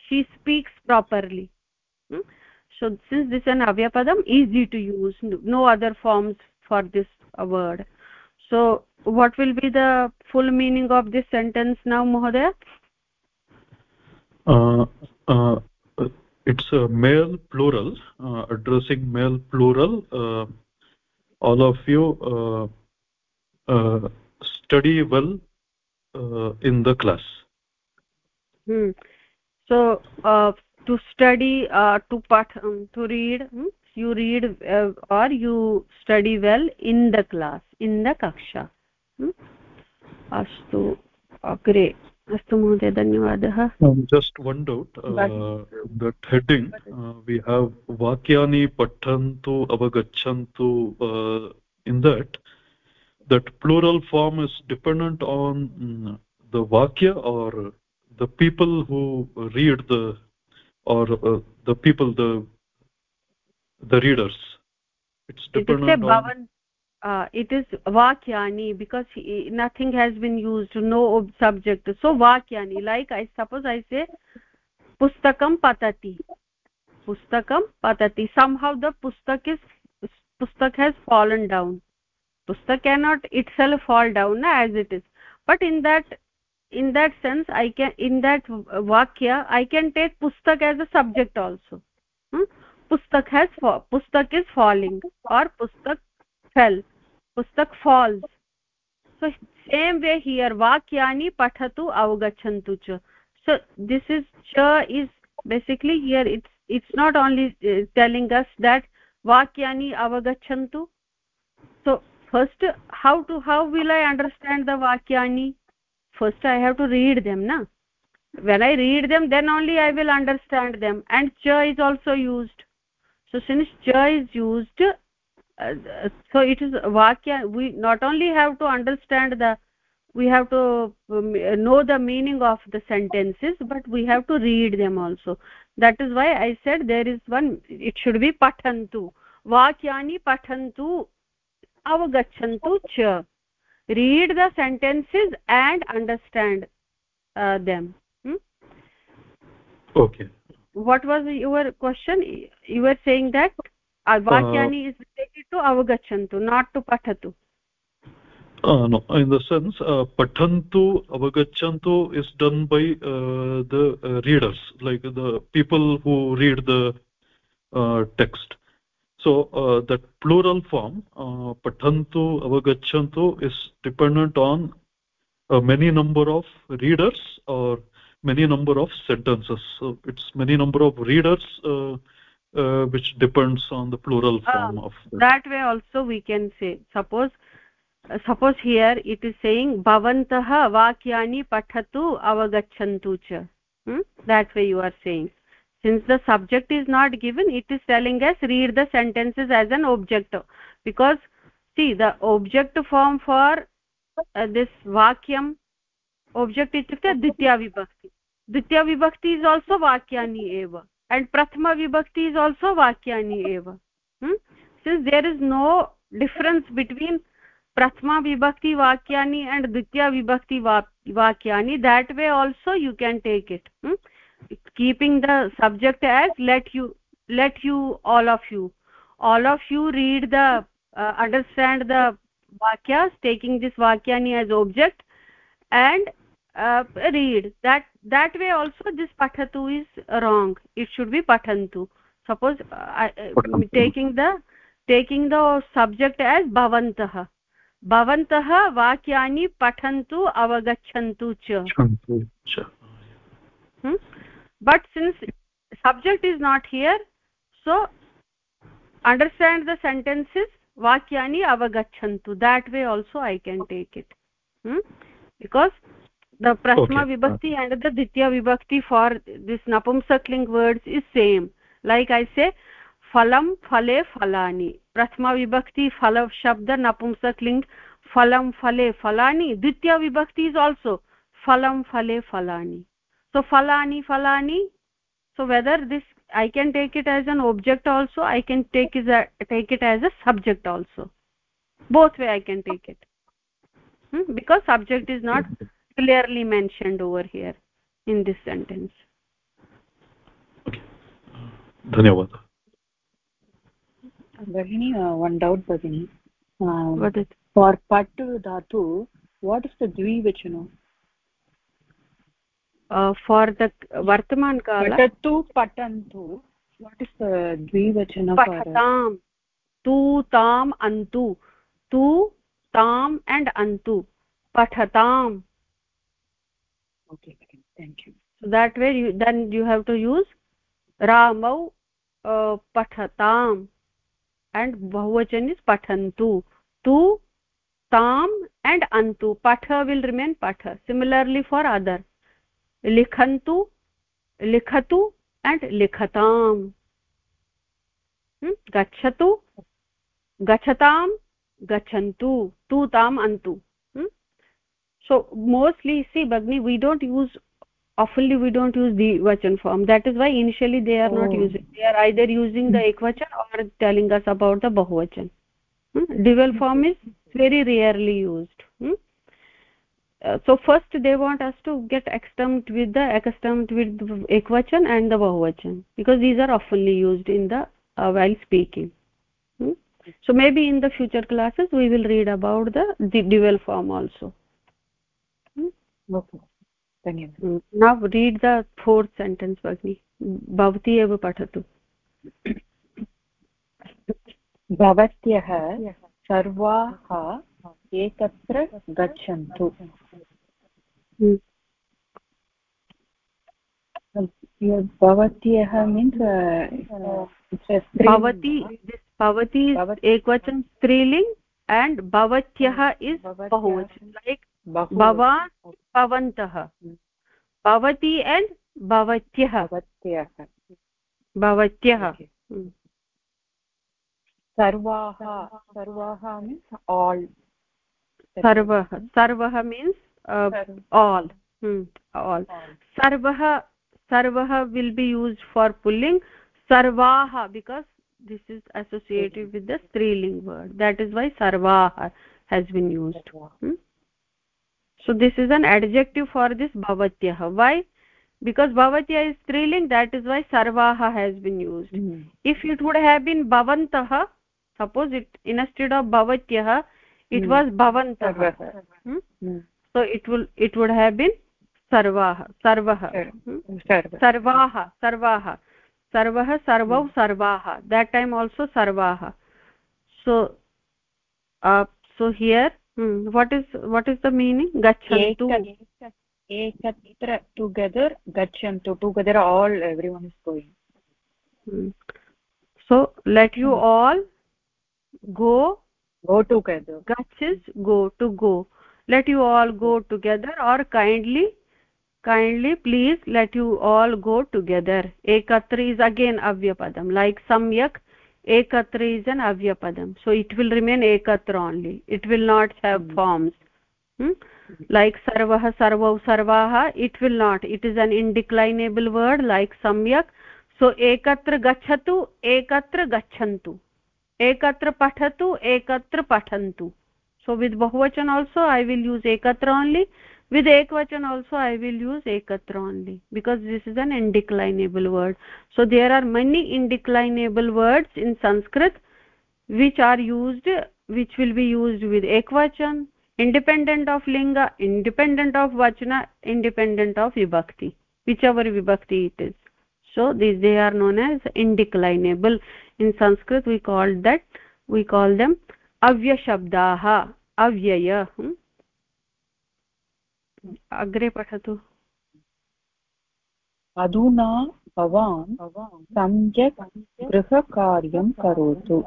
She speaks properly. Hmm? so since this is an avyapadam easy to use. No other forms for this word. So what will be the full meaning of this sentence now mohdaya uh, uh, it's a male plural uh, addressing male plural. Uh, all of you uh, study well in the class hmm so uh, to study uh, to part um, to read hmm? you read uh, or you study well in the class in the kaksha hmm? अस्तु अग्रे अस्तु महोदय धन्यवादः just one doubt that heading we have वाक्यानि पठन्तु अवगच्छन्तु in that that plural form is dependent on mm, the vakya or the people who read the or uh, the people the the readers. It's dependent on uh, it is vakyani because he, nothing has been used no subject. So vakyani like i suppose i say pustakam patati. Pustakam patati. Somehow the pustak is pustak has fallen down pustak cannot itself fall down as it is but in that in that sense i can in that vakya i can take pustak as a subject also hmm? pustak has pustak is falling or pustak fell pustak falls so same way here vakyani pathatu avagachantu cha so this is cha is basically here it's it's not only uh, telling us that vakyani avagachantu first how to how will i understand the vakyani? First i have to read them na? When i read them then only i will understand them. And cha is also used. So since cha is used uh, so it is vakya we not only have to understand the we have to um, know the meaning of the sentences but we have to read them also. That is why i said there is one it should be pathantu. Vakyani pathantu avagachantu cha read the sentences and understand uh, them. Hmm? okay. What was your question? You were saying that vakyani uh, is related to avagachantu not to pathatu uh, no. In the sense uh, pathantu avagachantu is done by uh, the uh, readers like the people who read the uh, text so uh, that plural form uh, pathantu avagachantu is dependent on a many number of readers or many number of sentences so it's many number of readers uh, uh, which depends on the plural ah, form of that. that way also we can say suppose uh, suppose here it is saying bhavantah vakyani pathatu avagachantu cha hmm? that way you are saying since the subject is not given it is telling us read the sentences as an object. Because see the object form for uh, this vakyam object is the ditya vibhakti. Ditya vibhakti is also vakyani eva. And prathama vibhakti is also vakyani eva. Hmm? Since there is no difference between prathama vibhakti vakyani and ditya vibhakti vakyani that way also you can take it? Hmm? Hmm? keeping the subject as let you let you all of you all of you read the uh, understand the vakyas taking this vakyani as object and uh, read that that way also this pathatu is wrong it should be pathantu suppose uh, uh, taking the taking the subject as bhavantah भवन्तः वाक्यानि पठन्तु अवगच्छन्तु च but since subject is not here so understand the sentences vakyani avagachantu. That way also i can take it. Hmm? because the prasma okay. vibhakti and the ditya vibhakti for this napumsakling words is same. Like i say phalam phale phalani. Prathama vibhakti phala shabda napumsakling phalam phale phalani. Ditya vibhakti is also phalam phale phalani so phalani phalani so whether this i can take it as an object also i can take is a take it as a subject also both way i can take it hmm? because subject is not clearly mentioned over here in this sentence धन्यवादः भगिनी one doubt भगिनी what is for pat dhatu what is the for the वर्तमान कालु पठन्तु। द्विवचनं पठतां तु ताम् अन्तु तु ताम् एण्ड् अन्तु पठताम्। रामौ पठताम् एण्ड् बहुवचन इस् पठन्तु तु ताम् एण्ड् अन्तु पठ विल् रिमेन् पठ similarly for other and likhatam hmm? gachhatu gachatam gachantu tu tam antu hmm? so mostly see bagni we don't use oftenly we don't use the vachan form that is why initially they are oh. not using they are either using the ekvachan or telling us about the bahuvachan hmm? dual form is very rarely used hmm? Uh, so first they want us to get accustomed with the accustomed with ekvachan and the bahuvachan because these are oftenly used in the uh, while speaking hmm? so maybe in the future classes we will read about the, the dual form also hmm? okay धन्यवादः now read the fourth sentence भगिनि भवती एव पठतु भवत्यः सर्वाः एकत्र गच्छन्तु। भवत्यः मीन्स् भवती भवती एकवचन स्त्रीलिङ्ग् एण्ड् भवत्यः इस् बहुवचन। लैक् भवान् भवन्तः। भवती एण्ड् भवत्यः। भवत्यः। सर्वाः सर्वाः means all. sarvah sarvah. means uh, all. Hmm, all. Sarvah sarvah will be used for pulling. Sarvaha because this is associated with the striling word. That is why sarvaha has been used. Hmm? So this is an adjective for this bhavatyah why? Because bhavatya is striling that is why sarvaha has been used. Hmm. If it would have been bhavantah suppose it instead of bhavatyah it mm. was bhavantah hmm? mm. so it will it would have been sarvah sarvah hmm? sarvah sarvah sarvah sarvau hmm. sarvah that time also sarvah so uh, so here hmm, what is what is the meaning gachantu ekatra together gachantu together all everyone is going hmm. so let you hmm. all go go together gach is go to go let you all go together or kindly kindly please let you all go together ekatra is again avyapadam like samyak ekatra is an avyapadam so it will remain ekatra only it will not have mm -hmm. forms hmm? like sarvah sarvau sarvaah it will not it is an indeclinable word like samyak so ekatra gachhatu ekatra gachantu एकत्र पठतु, एकत्र पठन्तु। So with बहुवचन also I will use एकत्र only with एकवचन also I will use एकत्र only because this is an indeclinable word so there are many indeclinable words in Sanskrit which are used which will be used with एकवचन independent of लिङ्ग independent of वचन independent of विभक्ति which our विभक्ति it is so this they are known as indeclinable in sanskrit we call that we call them avya shabdaah avyaya अग्रे पठतु अधुना भवान् सम्यक् गृहकार्यं करोतु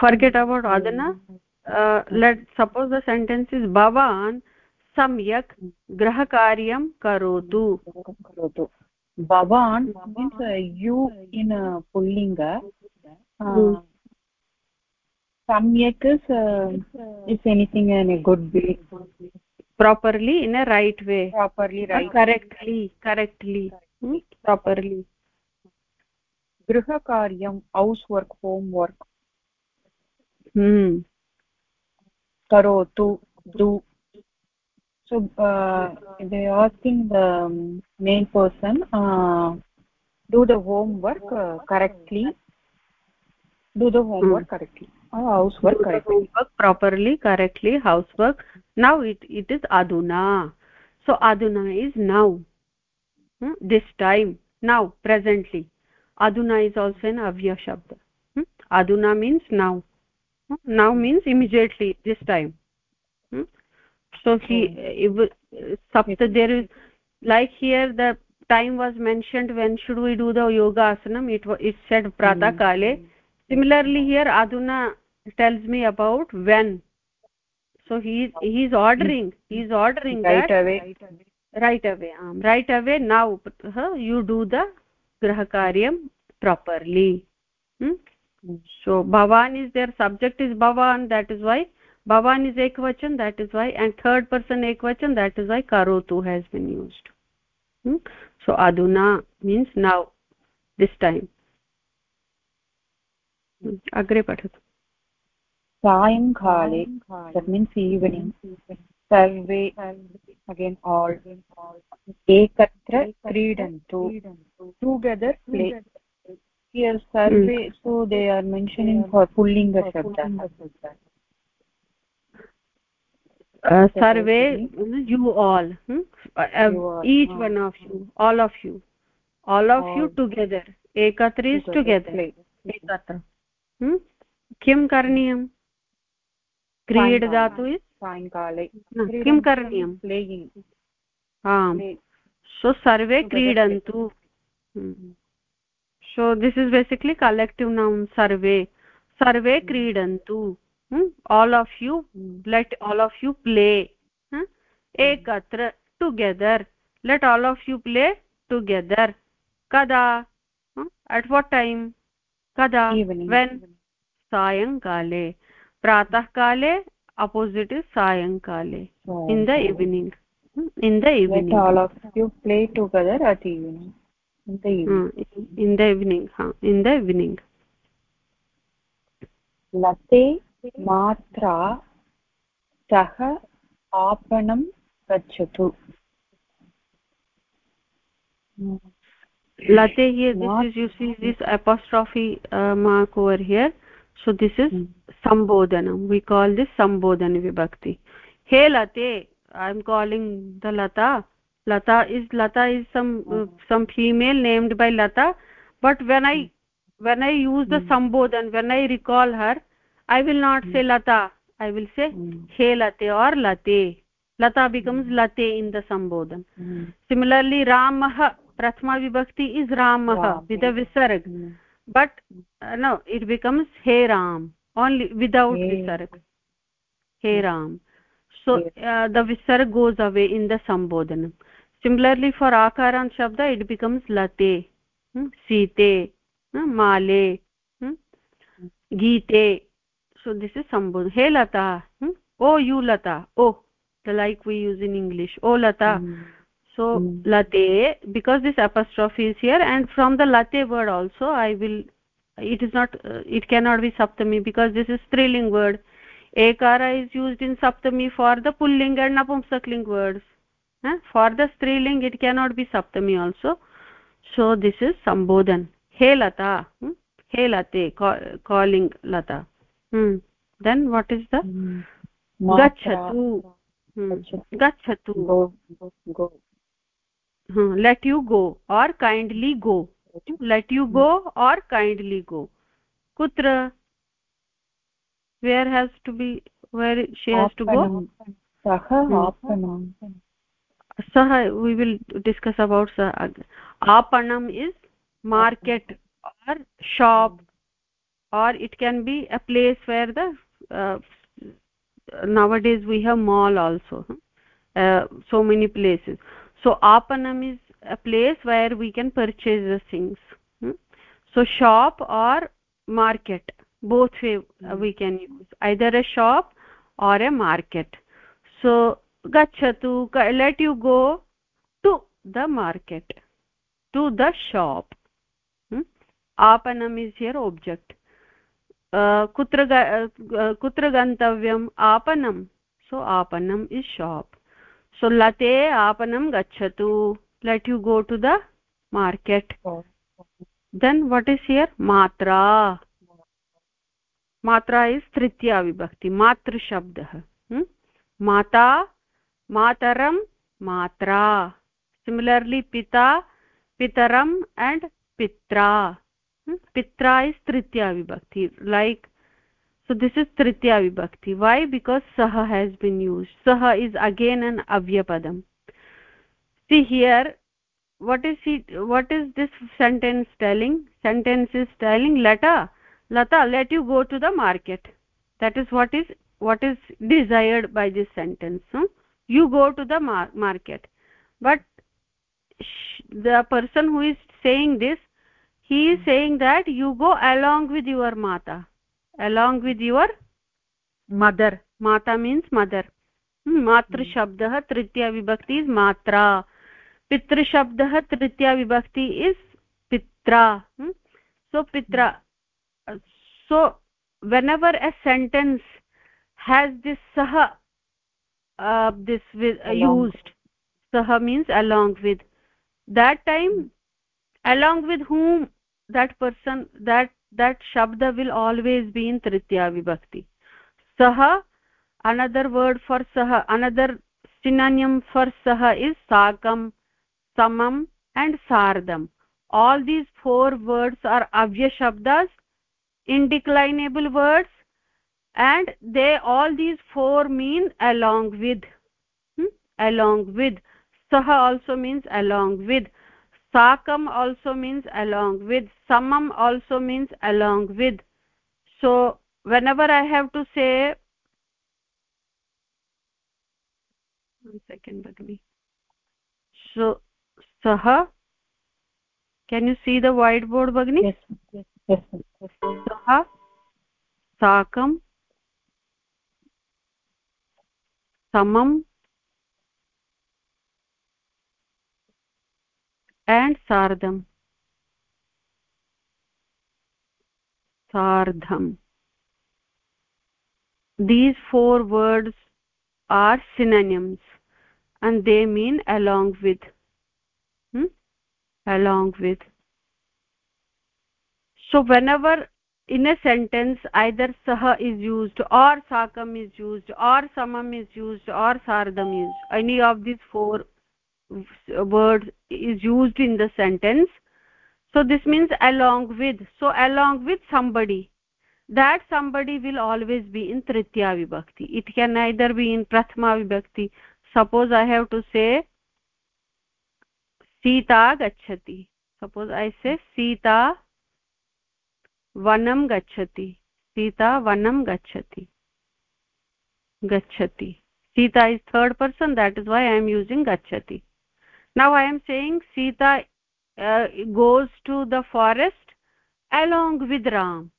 forget about adana uh, let suppose the sentence is bhavan samyak grahakaryam karotu karotu bhavan means uh, you in a pullinga uh, mm. samyak is uh, is anything in a good way properly in a right way properly right correctly correctly hmm? properly grihakaryam housework homework hmm karotu do so uh, they are asking the main person uh, do the homework uh, correctly do the homework hmm. correctly or housework correctly homework properly correctly housework now it it is aduna so aduna is now hmm? this time now presently aduna is also an avya shabd hmm? aduna means now hmm? now means immediately this time? So he uh, sapta there is like here the time was mentioned when should we do the yoga asanam it it said prata kale similarly here aduna tells me about when so he he is ordering he is ordering right that away right away um, right away now uh, you do the graha karyam properly hmm? so bhavan is there subject is bhavan that is why bhavan is ekvachan that is why and third person ekvachan that is why karotu has been used hmm? so aduna means now this time agre patatu सायङ्काले that means evening सर्वे again all ekatra kridantu together play here hmm. so they are mentioning for pullinga shabda survey you all each one of you all of you all of you together एकत्र is together एकत्र किं करणीयं creed दातु is सायङ्काले किं करणीयं आम् so सर्वे क्रीडन्तु so this is basically collective noun सर्वे सर्वे क्रीडन्तु hmm? all of you let all of you play hmm? ekatra together let all of you play together kada hmm? at what time kada evening when sayankale pratah kale opposite is sayankale in the evening in the evening let all of you play together at evening in the evening hmm, in the evening huh, in the evening late matra सः आपणं गच्छतु late here this is you see this apostrophe uh, mark over here so this is hmm. sambodhanam we call this sambodhana vibhakti hey late i am calling the lata lata is lata is some uh, some female named by lata but when i when i use the hmm. sambodhan when i recall her i will not say lata i will say he late or late lata becomes late in the sambodhan similarly ramah prathama vibhakti is ramah wow. with a visarg but uh, no it becomes he ram only without hey. visarg he ram so uh, the visarg goes away in the sambodhanam similarly for akarant shabda it becomes late hmm? site hmm? male hmm? geete so this is sambodh hey lata. Hmm? oh you lata. Oh the like we use in english. Oh lata. Mm. so mm. late because this apostrophe is here and from the late word also i will it is not uh, it cannot be saptami because this is striling word. Ekara is used in saptami for the pulling and napumsakling words. For the striling it cannot be saptami also. So this is sambodhan. He lata. Hmm? he late. Calling lata hmm. then what is the hmm. gachatu hmm. gachatu go, go. Hmm. let you go or kindly go let you go or kindly go kutra where has to be where she has to go sah we will discuss about sah apanam is market or shop or it can be a place where the uh, nowadays we have mall also uh, so many places. So apanam is a place where we can purchase the things hmm? so shop or market both way uh, we can use. Either a shop or a market. So gachatu let you go to the market to the shop hmm? apanam is here object कुत्र कुत्र गन्तव्यम् आपणं। सो, आपणम् is शाप्। सो, लते आपणं गच्छतु। Let you go to the market then what is here मात्रा। मात्रा इस् तृतीया विभक्ति। मातृशब्दः। माता, मातरं, मात्रा। सिमिलर्लि पिता, पितरम् एण्ड् पित्रा। Is tritiya vibhakti like so this is tritiya vibhakti why? Because saha has been used. saha is again an avyapadam see here what is he what is this sentence telling? Sentence is telling lata lata let you go to the market. That is what is what is desired by this sentence huh? you go to the mar market. But the person who is saying this he is saying that you go along with your mata along with your mother mata means mother matru shabdah tritiya vibhakti is matra pitru shabdah tritiya vibhakti is pitra so pitra so whenever a sentence has this saha uh, this with, uh, used saha means along with that time along with whom that person that that shabda will always be in tritiya vibhakti. Saha another word for saha another synonym for saha is sakam samam and sardam. All these four words are avya shabdas indeclinable words and they all these four mean along with. Hmm? along with. Saha also means along with sakam also means along with samam also means along with. So whenever i have to say one second bagni so saha can you see the whiteboard bagni yes yes yes. Saha sakam samam and sardam sardham these four words are synonyms and they mean along with hmm? along with. So whenever in a sentence either saha is used or sakam is used or samam is used or sardam is used any of these four word is used in the sentence so this means along with so along with somebody that somebody will always be in tritiya vibhakti it can either be in prathama vibhakti suppose i have to say sita gachati suppose i say sita vanam gachati sita vanam gachati gachati sita is third person that is why i am using gachati now i am saying sita uh, goes to the forest along with ram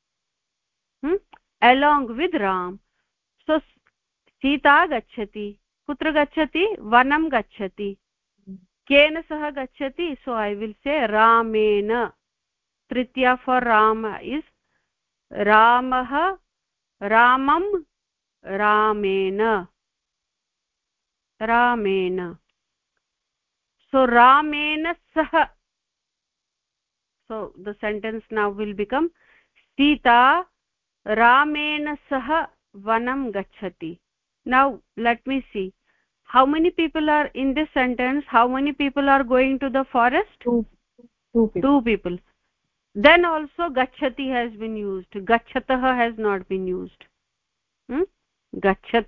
hmm? along with ram so sita gachati kutra gachati vanam gachati kena sah gachati so i will say ramena tritiya for rama is ramah ramam ramena ramena so ramena sah. So the sentence now will become sita ramena sah vanam gachati now let me see. How many people are in this sentence? How many people are going to the forest? Two two people, two people. then also gachati has been used. Gachatah has not been used. Hmm? gachat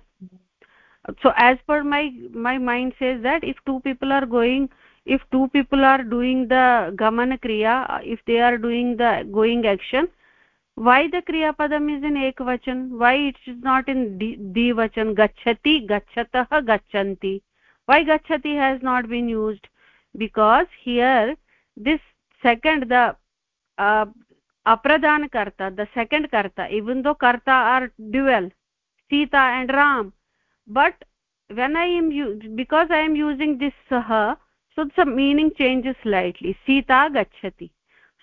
so as per my my mind says that if two people are going if two people are doing the gamana kriya if they are doing the going action why the kriya padam is in ekvachan why it is not in dvachan gachati gachatah gachanti. Why gachati has not been used? Because here this second the uh, apradhan karta the second karta even though karta are dual sita and ram but when i am because i am using this saha so the meaning changes slightly. Sita gachati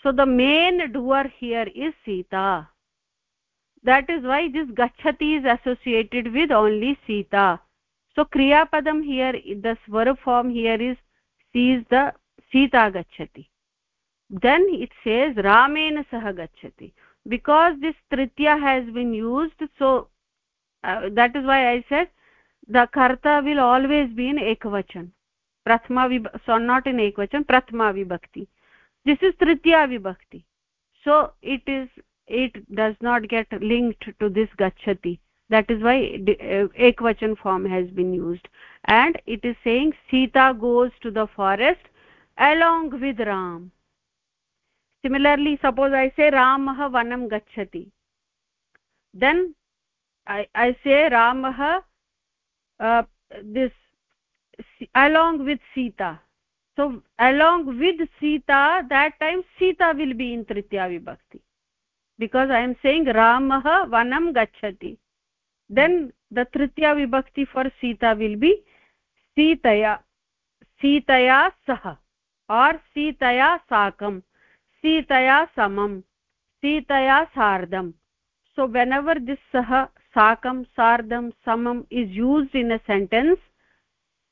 so the main doer here is sita. That is why this gachati is associated with only sita. So kriya padam here the verb form here is sees the sita gachati then it says ramena sah gachati because this tritya has been used so uh, that is why i said the karta will always be in ekvachan prathama so not in ekvachan prathama vibhakti this is tritiya vibhakti so it is it does not get linked to this gachati that is why uh, ekvachan form has been used and it is saying sita goes to the forest along with ram similarly suppose i say ramah vanam gachati then i i say ramah uh, this along with sita so along with sita that time sita will be in tritya vibhakti because i am saying ramah vanam gachati then the tritya vibhakti for sita will be sitaya sitaya sah or sitaya sakam sitaya samam sitaya sardam so whenever this sah sakam sardam samam is used in a sentence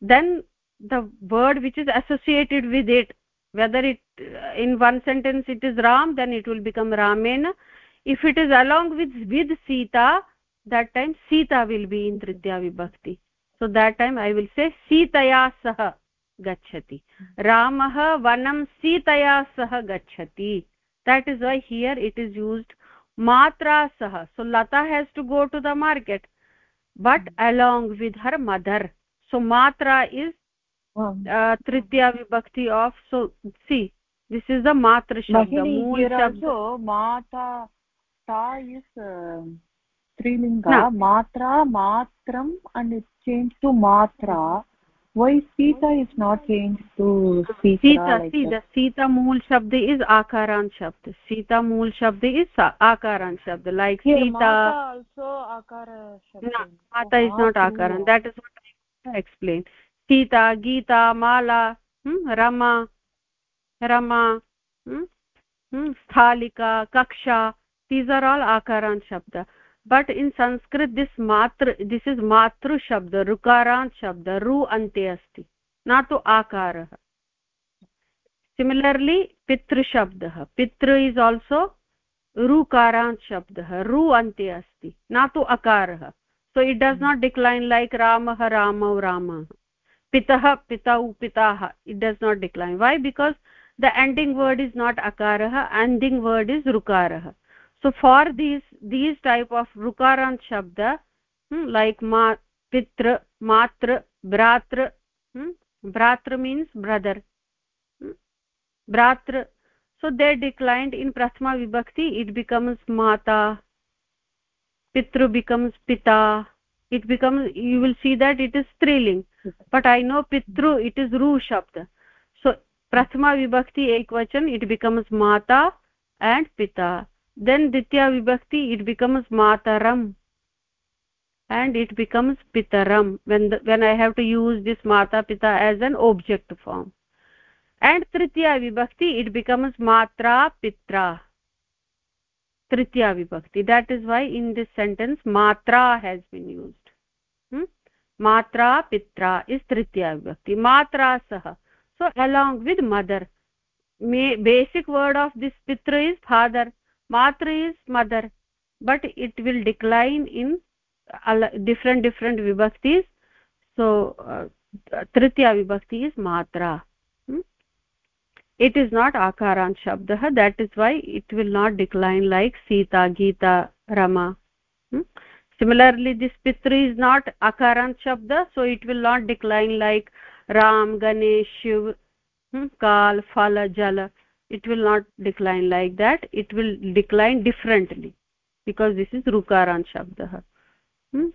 then the word which is associated with it whether it uh, in one sentence it is ram then it will become ramena if it is along with with sita that time sita will be in tritya vibhakti so that time i will say sitaya sah gachati ramah vanam sitaya sah gachati that is why here it is used matra sah so lata has to go to the market but along with her mother so matra is uh, tritya vibhakti of so see this is the matra shabda mool shabda mata ta is uh, strilinga no. matra matram and it changed to matra why sita is not changed to sita sita like the sita mool shabd is akaran shabd sita mool shabd is akaran shabd like Here, sita mata also akara shabd no mata is not akaran no. that is what i explained सीता गीता माला रमा रमा स्थालिका कक्षा these are all आकारान् शब्द but in Sanskrit this मातृ दिस् इस् मातृ शब्द ऋकारान् शब्द रु अन्ते अस्ति न तु आकारः सिमिलर्लि पितृशब्दः पितृ इस् आल्सो रुकारान् शब्दः रु अन्ते अस्ति न तु अकारः so it does not decline like रामः रामौ रामः pitah, pitau, pitah, it does not decline. Why? Because the ending word is not akarah, ending word is rukarah. So for these these type of rukaran shabda hmm, like ma pitra matra bratra hmm, bratra means brother hmm, bratra so they declined in prathama vibhakti it becomes mata pitru becomes pita it becomes you will see that it is striling but i know pitru it is ru shabd so prathama vibhakti ekvachan it becomes mata and pita then ditya vibhakti it becomes mataram and it becomes pitaram when the, when i have to use this mata pita as an object form and tritiya vibhakti it becomes matra pitra tritiya vibhakti that is why in this sentence matra has been used hmm? matra pitra is tritiya vibhakti matra sah so along with mother may basic word of this pitra is father matra is mother but it will decline in different different vibhaktis. So uh, tritiya vibhakti is matra. It is not akaran shabdah. That is why it will not decline like sita geeta rama. Hmm? similarly this pitri is not akaran shabda so it will not decline like ram ganesh shiv hmm? kal phala jala it will not decline like that. It will decline differently because this is rukaran shabdah. Hmm?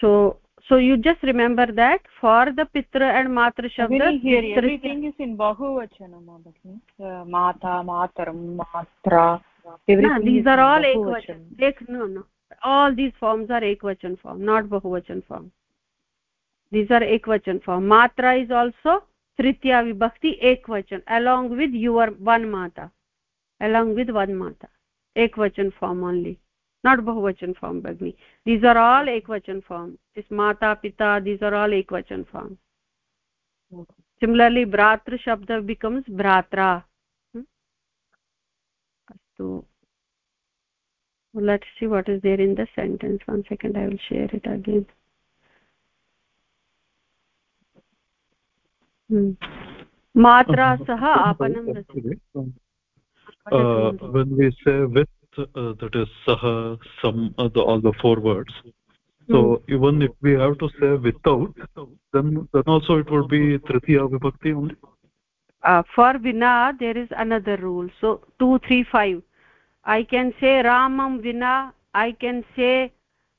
so so you just remember that for the pitra and matra shabda here everything is in bahuvachanam uh, mata mataram matra everything no, these are all ekvachan. Ek no no. All these forms are ekvachan form not bahuvachan form. These are ekvachan form. Matra is also तृतीया विभक्ति एकवचन along with your one माता along with one माता। एकवचन form only not बहुवचन form भगिनि these are all एकवचन form is माता, पिता दीस् आर् आल् एकवचन फार्म् सिमिलर्लि भ्रातृ शब्द बिकम्स् भ्रात्रा। हम्म? अस्तु। Let see what is there in the sentence one second I will share it again मात्रा सह आपनं when we say with uh, that is saha some uh, the, all the four words so hmm. even if we have to say without then then also it would be tritiya vibhakti only uh, for vina there is another rule so 2 3 5 i can say ramam vina i can say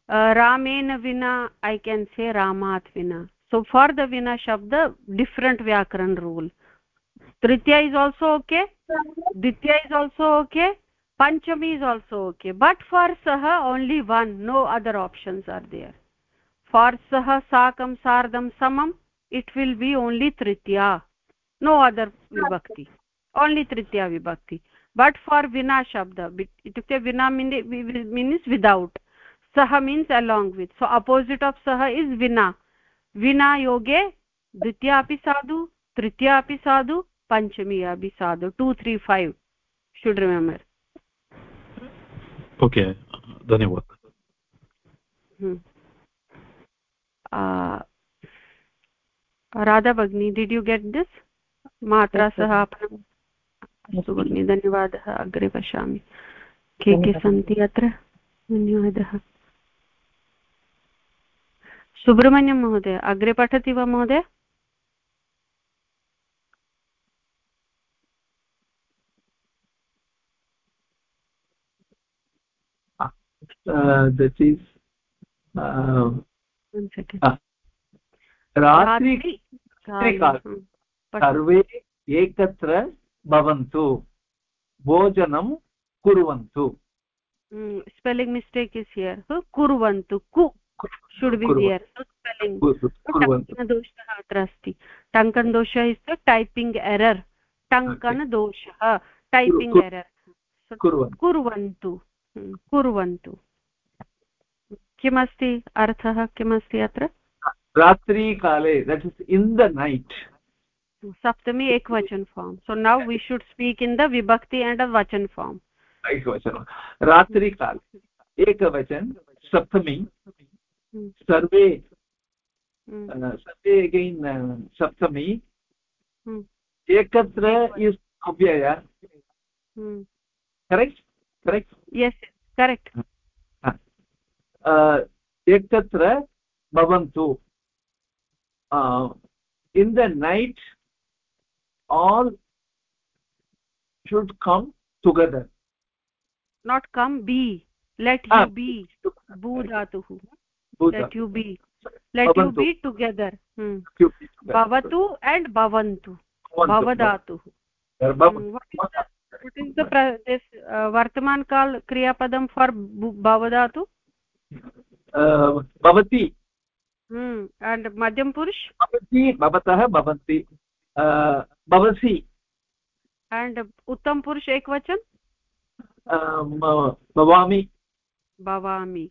uh, ramena vina i can say ramat vina so for the vina shabda different vyakaran rule tritiya is also okay ditya is also okay panchami is also okay but for saha only one no other options are there for saha sakam sardam samam it will be only tritiya no other vibhakti only tritiya vibhakti but for vina shabda itukte vina means without saha means along with so opposite of saha is vina विना योगे द्वितीया अपि साधु तृतीया अपि साधु। पञ्चमी अपि साधु two three five should remember okay धन्यवाद राधा भगिनी did you get this मात्रा सह आपणम् अस्तु भगिनि धन्यवादः। अग्रे पश्यामि। के के सन्ति अत्र? धन्यवादः। सुब्रह्मण्यं महोदय अग्रे पठति वा महोदय? रात्रि सर्वे एकत्र भवन्तु भोजनं कुर्वन्तु। स्पेलिङ्ग् मिस्टेक् इस् हियर् कुर्वन्तु कु should be there so spelling doshah atra asti tankan doshah is the typing error tankan doshah typing error कुर्वन्तु। कुर्वन्तु। किमस्ति अर्थः? किमस्ति अत्र? रात्रिकाले that is in the night सप्तमी एकवचन form so now we should speak in the विभक्ति and a वचन फार्म् एकवचनं। रात्रिकाले एकवचन सप्तमी। सर्वे सर्वे अगैन् सप्तमी। एकत्र इस् अव्यय। करेक्ट् करेक्ट् यस् करेक्ट् एकत्र भवन्तु। In the night all should come together not come be late be भू धातुः let you be let you be together hmm. bhavatu and bhavantu bhavadatu what is the this uh, vartaman kal kriya padam for bhavadatu uh, bhavati hmm and madhyam purush bhavati bhavatah bhavanti uh, bhavasi and uttam purush ekvachan uh, bhavami bhavami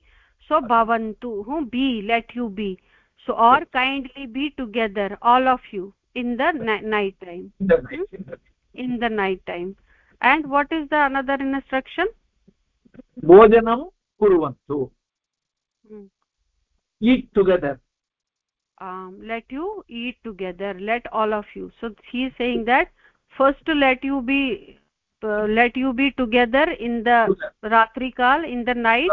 so bhavantu who be let you be. So or kindly be together all of you in the night time. In the night time. And what is the another instruction? Bhojanam kurvantu. Hmm. eat together. Um, let you eat together let all of you. So he is saying that first let you be uh, let you be together in the ratri kal in the night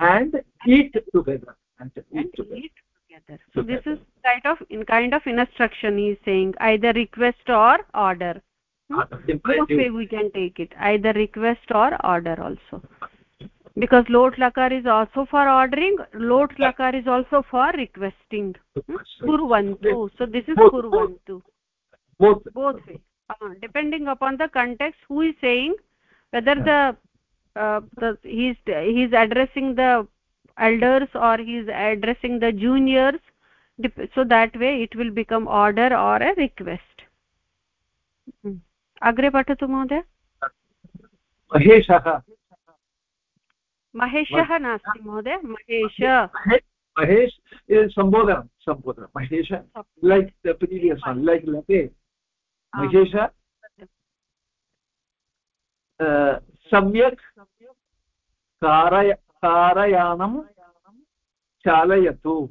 and eat together and eat together. Eat together. So this is kind of in kind of instruction he is saying either request or order. both way we can take it either request or order also. Because lot lakar is also for ordering lot lakar is also for requesting. Kurvantu. So this is kurvantu. Both. Both way. Uh, depending upon the context who is saying whether the the he's he's addressing the elders or he's addressing the juniors so that way it will become order or a request अग्रे पठतु महोदय महेशः महेशः नास्ति महोदय महेश महेश सम्बोधनं सम्बोधनं Mahesh like the previous one like लते Mahesh सम्यक् काराय कारयानं चालयतु।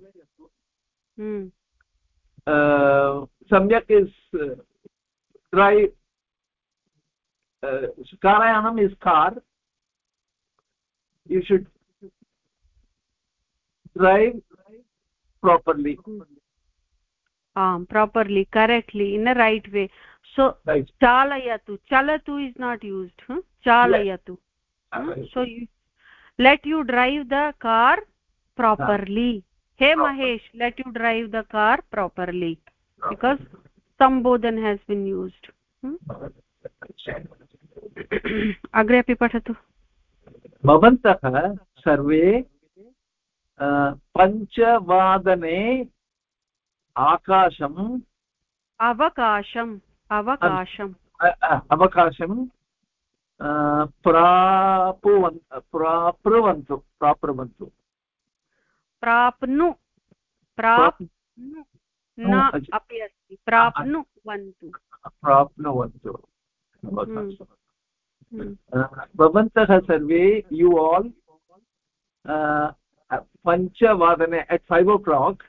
हम्म। सम्यक् is कारयानम् is car. You should drive properly. आम् properly correctly in a right way. So चालयतु। चलतु is not used चालयतु। So you let you drive the car properly hey mahesh let you drive the car properly because sambodhan has been used hmm? agre api pathatu भवन्तः सर्वे पञ्चवादने आकाशम् अवकाशम् अवकाशम् अवकाशं प्रापुवन् प्राप्नुवन्तु प्राप्नुवन्तु प्राप्नु प्राप्नु न अपि अस्ति प्राप्नुवन्तु प्राप्नुवन्तु भवन्तः सर्वे यु आल् पञ्चवादने at five o'clock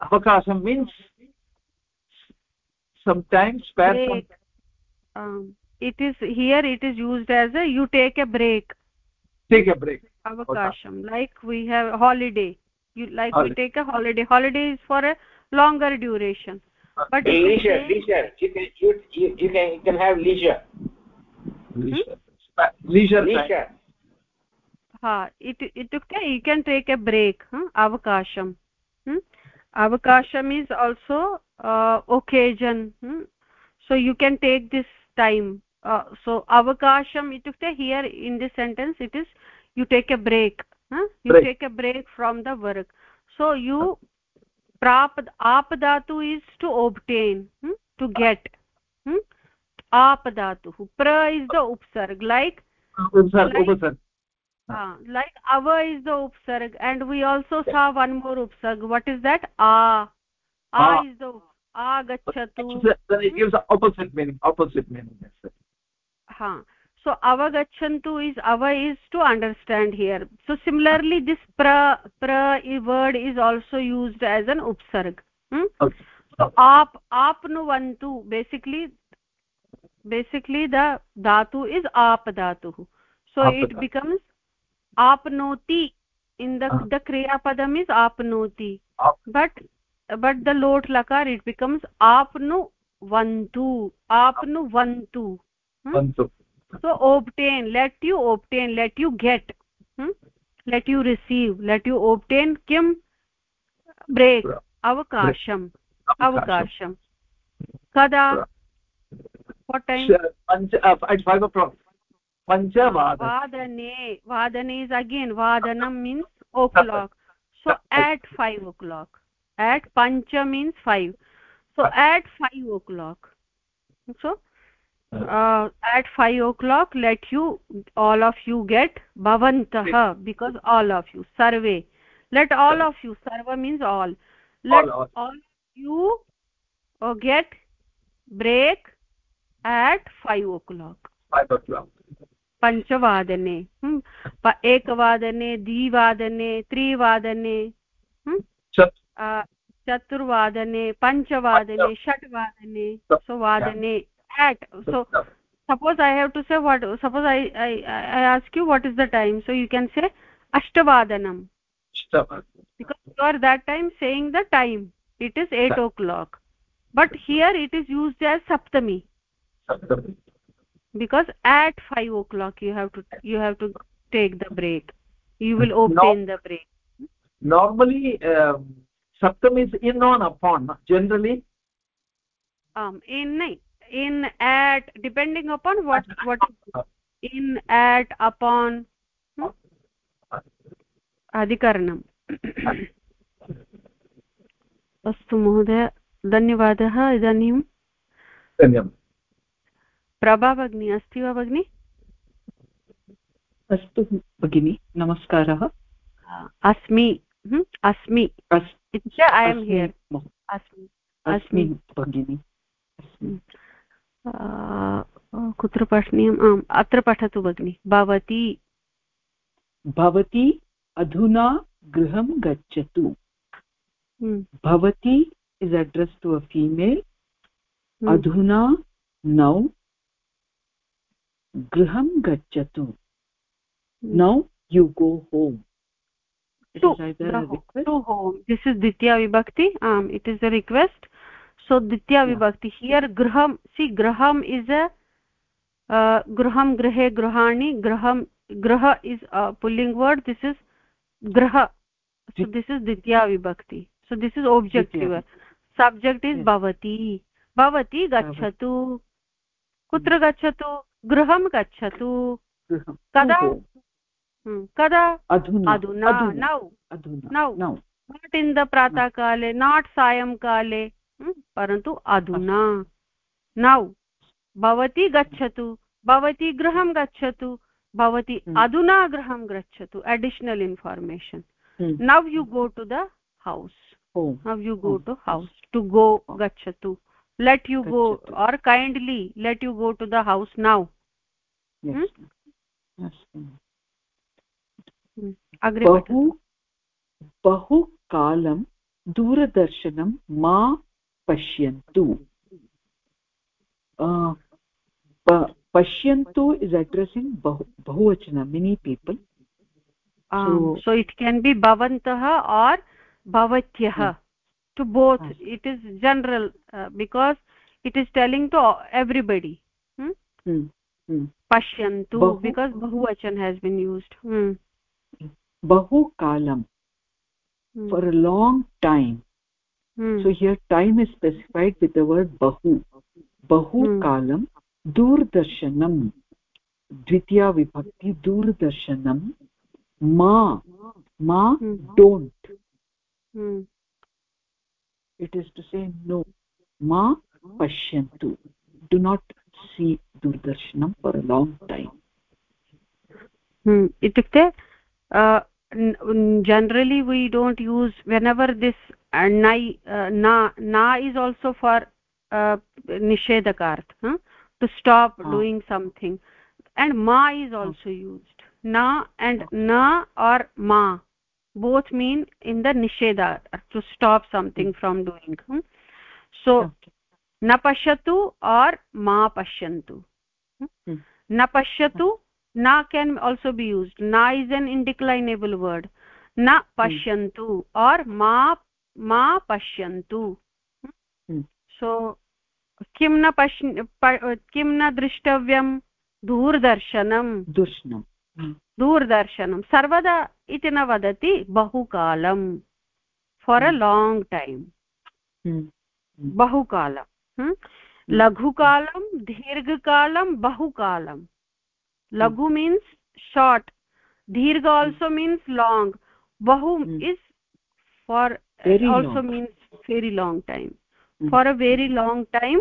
avakasham means sometimes spare break. Um, it is here it is used as a you take a break take a break avakasham okay. like we have holiday you like holiday. we take a holiday holiday is for a longer duration but leisure say, leisure you can you, you, you can you can have leisure leisure hmm? leisure leisure ha it itukte you can take a break huh? avakasham hmm? avakasham is also uh, occasion hmm? so you can take this time. Uh, so avakasham itukte here in this sentence it is you take a break huh? you break. take a break from the work. So you prap aap dhatu is to obtain hmm? to get hmm? aap dhatu pra is the upsarg like upsarg like, upsarg. Uh, like ava is the upsarg and we also saw one more upsarg. What is that? A. A is the agachatu opposite meaning opposite meaning yes ha so avagachantu is ava is to understand here so similarly this pra pra word is also used as an upsarg hmm? okay. so aap basically basically the dhatu is aap dhatu so it becomes apnoti in the uh. -huh. the kriya padam is apnoti Ap. but but the lot lakar it becomes apnu vantu apnu vantu hmm? vantu so obtain let you obtain let you get hmm? let you receive let you obtain kim break avakasham avakasham kada what time uh, at 5 o'clock vadane vadane is again vadanam means o'clock so at 5 o'clock at pancha means 5 so at 5 o'clock so uh, at 5 o'clock let you all of you get bhavantah because all of you survey let all of you sarva means all let all, all. all you uh, get break at 5 o'clock 5 o'clock पञ्चवादने एकवादने द्विवादने त्रिवादने चतुर्वादने पञ्चवादने षट्वादने so वादने at so suppose i have to say what suppose i i i ask you what is the time so you can say ashtavadanam because you are that time saying the time it is 8 o'clock but here it is used as saptami saptami because at 5 o'clock you have to you have to take the break you will obtain no. the break normally um, saptam is in on upon generally um in in at depending upon what what in at upon hmm? अधिकरणम् अस्तु महोदय धन्यवादः इदानीं धन्यवादः प्रभा भगिनी अस्ति वा भगिनि अस्तु भगिनि नमस्कारः अस्मि अस्मि इत्युक्ते ऐ एम् हियर् अस्मि अस्मि भगिनि कुत्र पठनीयम्? आम् अत्र पठतु भगिनि। भवती भवती अधुना गृहं गच्छतु। भवती is address to a female अधुना नौ गृहं गच्छतु। Now you go home to, home this is ditya vibhakti um it is a request so ditya yeah. vibhakti here graham see graham is a uh, graham grahe grahani graham graha is a pulling word this is graha so this is ditya vibhakti so this is objective subject is bhavati bhavati gachhatu kutra gachhatu graham gachhatu kada kada adhuna now now not in the प्रातःकाले not सायंकाले परन्तु अधुना नौ भवती गच्छतु भवती गृहं गच्छतु भवती अधुना गृहं गच्छतु additional information now you go to the house now you go to house to go गच्छतु let you go or kindly let you go to the house now. Yes. Hmm? yes. बहु बहुकालं दूरदर्शनं मा पश्यन्तु। पश्यन्तु इस् अड्रेसिङ्ग् बहु बहुवचनं मिनि people so it can बि भवन्तः आर् भवत्यः to both it is general because it is telling to everybody पश्यन्तु बिकास् बहुवचन has been used bahu kalam hmm. for a long time hmm. so here time is specified with the word bahu bahu hmm. kalam दूरदर्शनं द्वितीया विभक्ति दूरदर्शनं मा मा don't it is to say no ma pashyantu do not see durdarshanam for a long time hmm itukte uh, generally we don't use whenever this uh, nai uh, na na is also for uh, nishedakart huh? to stop doing something and ma is also used na and na or ma both mean in the nisheda to stop something from doing hmm? so okay. na pashyatu or ma pashyantu hmm? na pashyatu na can also be used na is an indeclinable word na pashyantu hmm. or ma ma pashyantu hmm? so किं न पश्य किं न दृष्टव्यं दूरदर्शनं दूषणं दूरदर्शनं सर्वदा इति न वदति बहुकालं फार् अ लाङ्ग् टैम् बहुकालं लघुकालं दीर्घकालं बहुकालं Hmm. Lagu means short. dirgha hmm. also means long. bahu hmm. is for also means very long time. For a very long time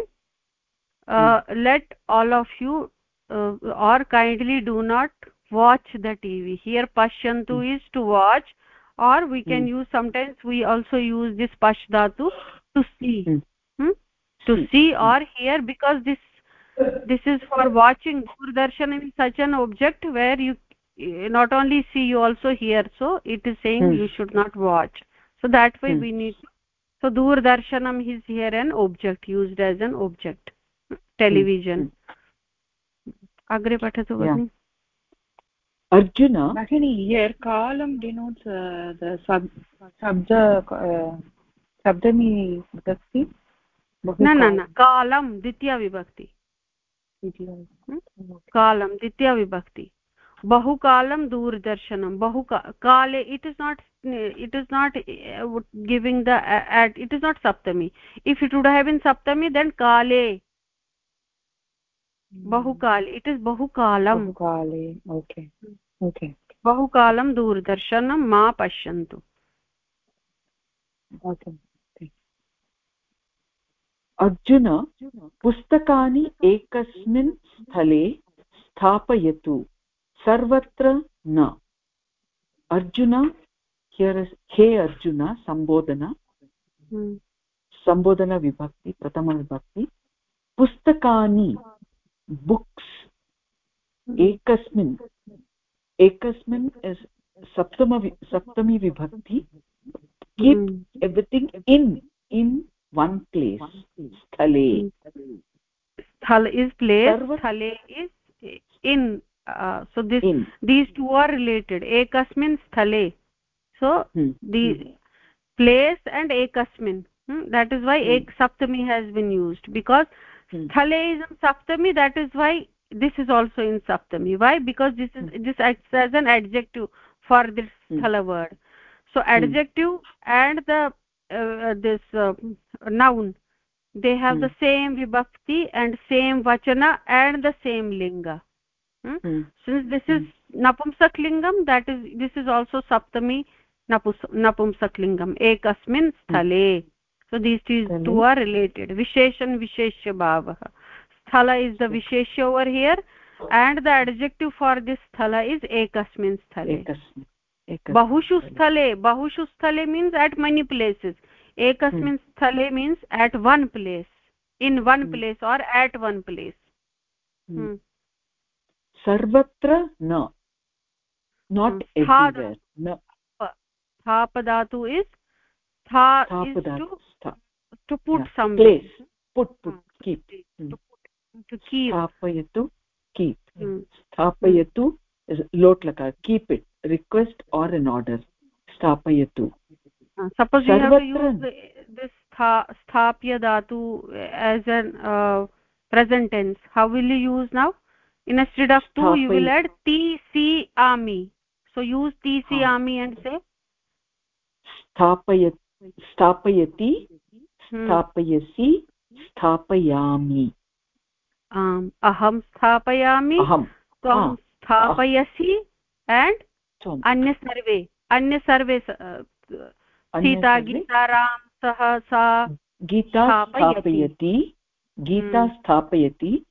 uh, let all of you uh, or kindly do not watch the tv here pashyantu is to watch or we can use sometimes we also use this pash to see. To see or hear because this this is for watching doordarshan is such an object where you eh, not only see you also hear. So it is saying hmm. you should not watch. So that way hmm. we need so durdarshanam is here an object used as an object. Hmm. Television. Hmm. Agre patatu bhagini arjuna? Bhagini here kalam denotes uh, the sub sabda uh, uh me vibhakti na na na. Kalam ditya vibhakti. कालं द्वितीया विभक्ति। बहुकालं दूरदर्शनं बहु काले it is not it is not giving the at it is not Saptami if it would have in Saptami then काले बहुकाले it is बहुकालं काले ओके ओके बहुकालं दूरदर्शनं मा पश्यन्तु अर्जुन पुस्तकानि एकस्मिन् स्थले स्थापयतु। सर्वत्र न। अर्जुन हे अर्जुन सम्बोधन। हम्म। सम्बोधनविभक्ति प्रथमविभक्ति पुस्तकानि बुक्स्। एकस्मिन् एकस्मिन् सप्तम सप्तमी विभक्ति। Keep everything in in one place sthale sthal is place sthale is in uh, so this in. these two are related ekasmin sthale so hmm. the place and ekasmin hmm? that is why hmm. ek saptami has been used because hmm. sthale is in saptami that is why this is also in saptami why because this is hmm. this acts as an adjective for this hmm. sthala word so adjective and the this uh, noun. They have hmm. the same vibhakti and same vachana and the same linga. Hmm? Hmm. since this is napumsak lingam that is this is also saptami napumsak lingam ekasmin sthale. So these two, two are related. Visheshan visheshya bhavah sthala is the visheshya over here and the adjective for this sthala is ekasmin sthale. Ekasmin बहुषु स्थले। बहुषु स्थले means at many places एकस्मिन् स्थले means at one place in one place or at one place सर्वत्र न। स्थापदातु is स्थापयतु keep keep it request or an order uh, suppose you have to use this stha, sthapya dhatu as an uh, present tense how will you use now instead of tu you will add ti si ami so use ti si ami and say sthapayat स्थापयति स्थापयसि स्थापयामि अहं स्थापयामि त्वं स्थापयसि and अन्य सर्वे अन्य सर्वे सीता गीता राम सः सा गीता स्थापयति। गीता हम्म। स्थापयति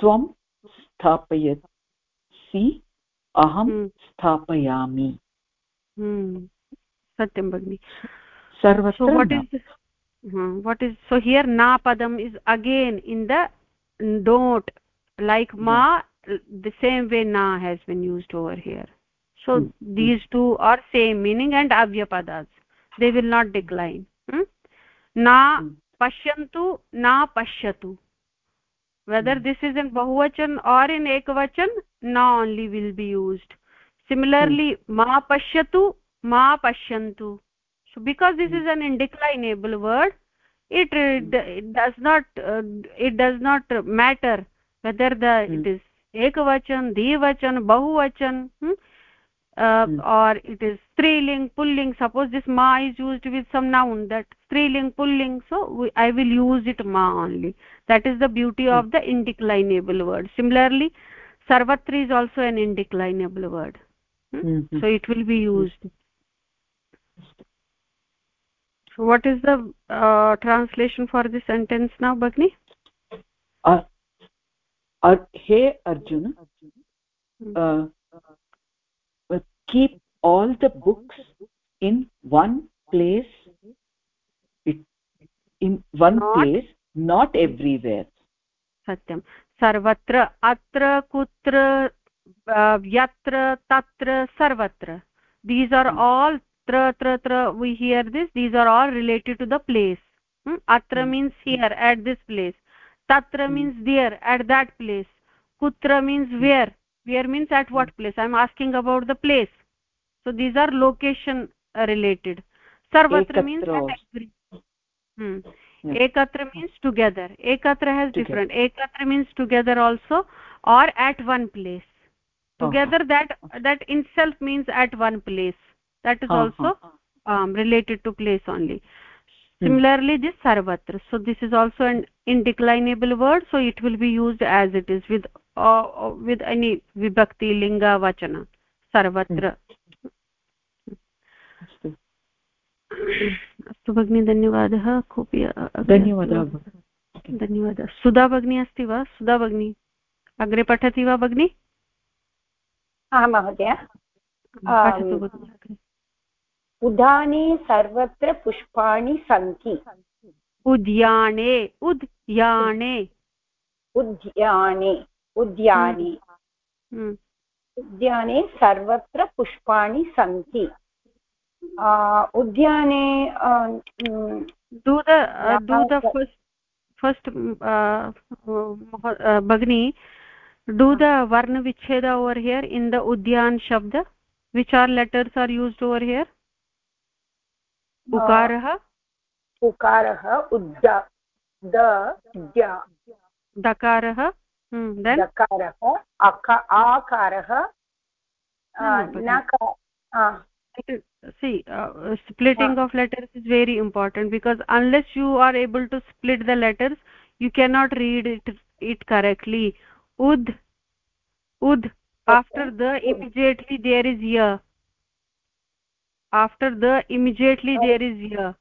त्वं स्थापयसि अहं हम्म। स्थापयामि। हम्म। सत्यं भगिनि। सर्वत्र what is what is so here ना पदम् is again in the dot like मा the same way na has been used over here. So mm. -hmm. these two are same meaning and avyapadas they will not decline hmm? na mm. pashyantu na pashyatu whether mm. this is in bahuvachan or in ekvachan na only will be used similarly mm. ma pashyatu ma pashyantu so because this is an indeclinable word it, it does not uh, it does not matter whether the mm. it is ekvachan dvivachan bahuvachan hmm? Uh, hmm. or it is striling pulling. Suppose this ma is used with some noun that striling pulling so we, i will use it ma only. That is the beauty mm. of hmm. the indeclinable word. Similarly sarvatri is also an indeclinable word. Hmm? mm -hmm. so it will be hmm. used. So what is the uh, translation for this sentence now bagni uh, uh, hey arjuna. Uh, keep all the books in one place. In one not, place not everywhere. Satyam. Sarvatra atra kutra yatra tatra sarvatra. These are all tra tra tra we hear this. These are all related to the place. Hmm? atra hmm. means here at this place. Tatra hmm. means there at that place. Kutra means hmm. where? Where means at what place? I'm asking about the place so these are location related. Sarvatra means every hmm. ekatra means together. Ekatra has together. different. Ekatra means together also or at one place. Together uh -huh. that that itself means at one place. That is uh -huh. also um, related to place only. Hmm. similarly this sarvatra. So this is also an indeclinable word. So it will be used as it is with uh, with any vibhakti linga vachana. Sarvatra अस्तु। अस्तु भगिनी धन्यवादः। कोऽपि धन्यवादः धन्यवादः। सुधा भगिनी अस्ति वा? सुधा भगिनी अग्रे पठति वा भगिनी? आं महोदय। उद्याने सर्वत्र पुष्पाणि सन्ति। उद्याने उद्याने। उद्याने उद्याने। हम्म। उद्याने सर्वत्र पुष्पाणि सन्ति। उद्याने दूध दूध फस्ट् भगिनी दूध वर्णविच्छेद ओवर् हियर् इन् द उद्यान शब्द. Which are letters are used over here उकारः। उकारः दकारः हम्म, आकारः हम्म, see uh, splitting of letters is very important because unless you are able to split the letters you cannot read it it correctly. Ud ud okay. after the immediately there is ya. After the immediately oh. there is ya.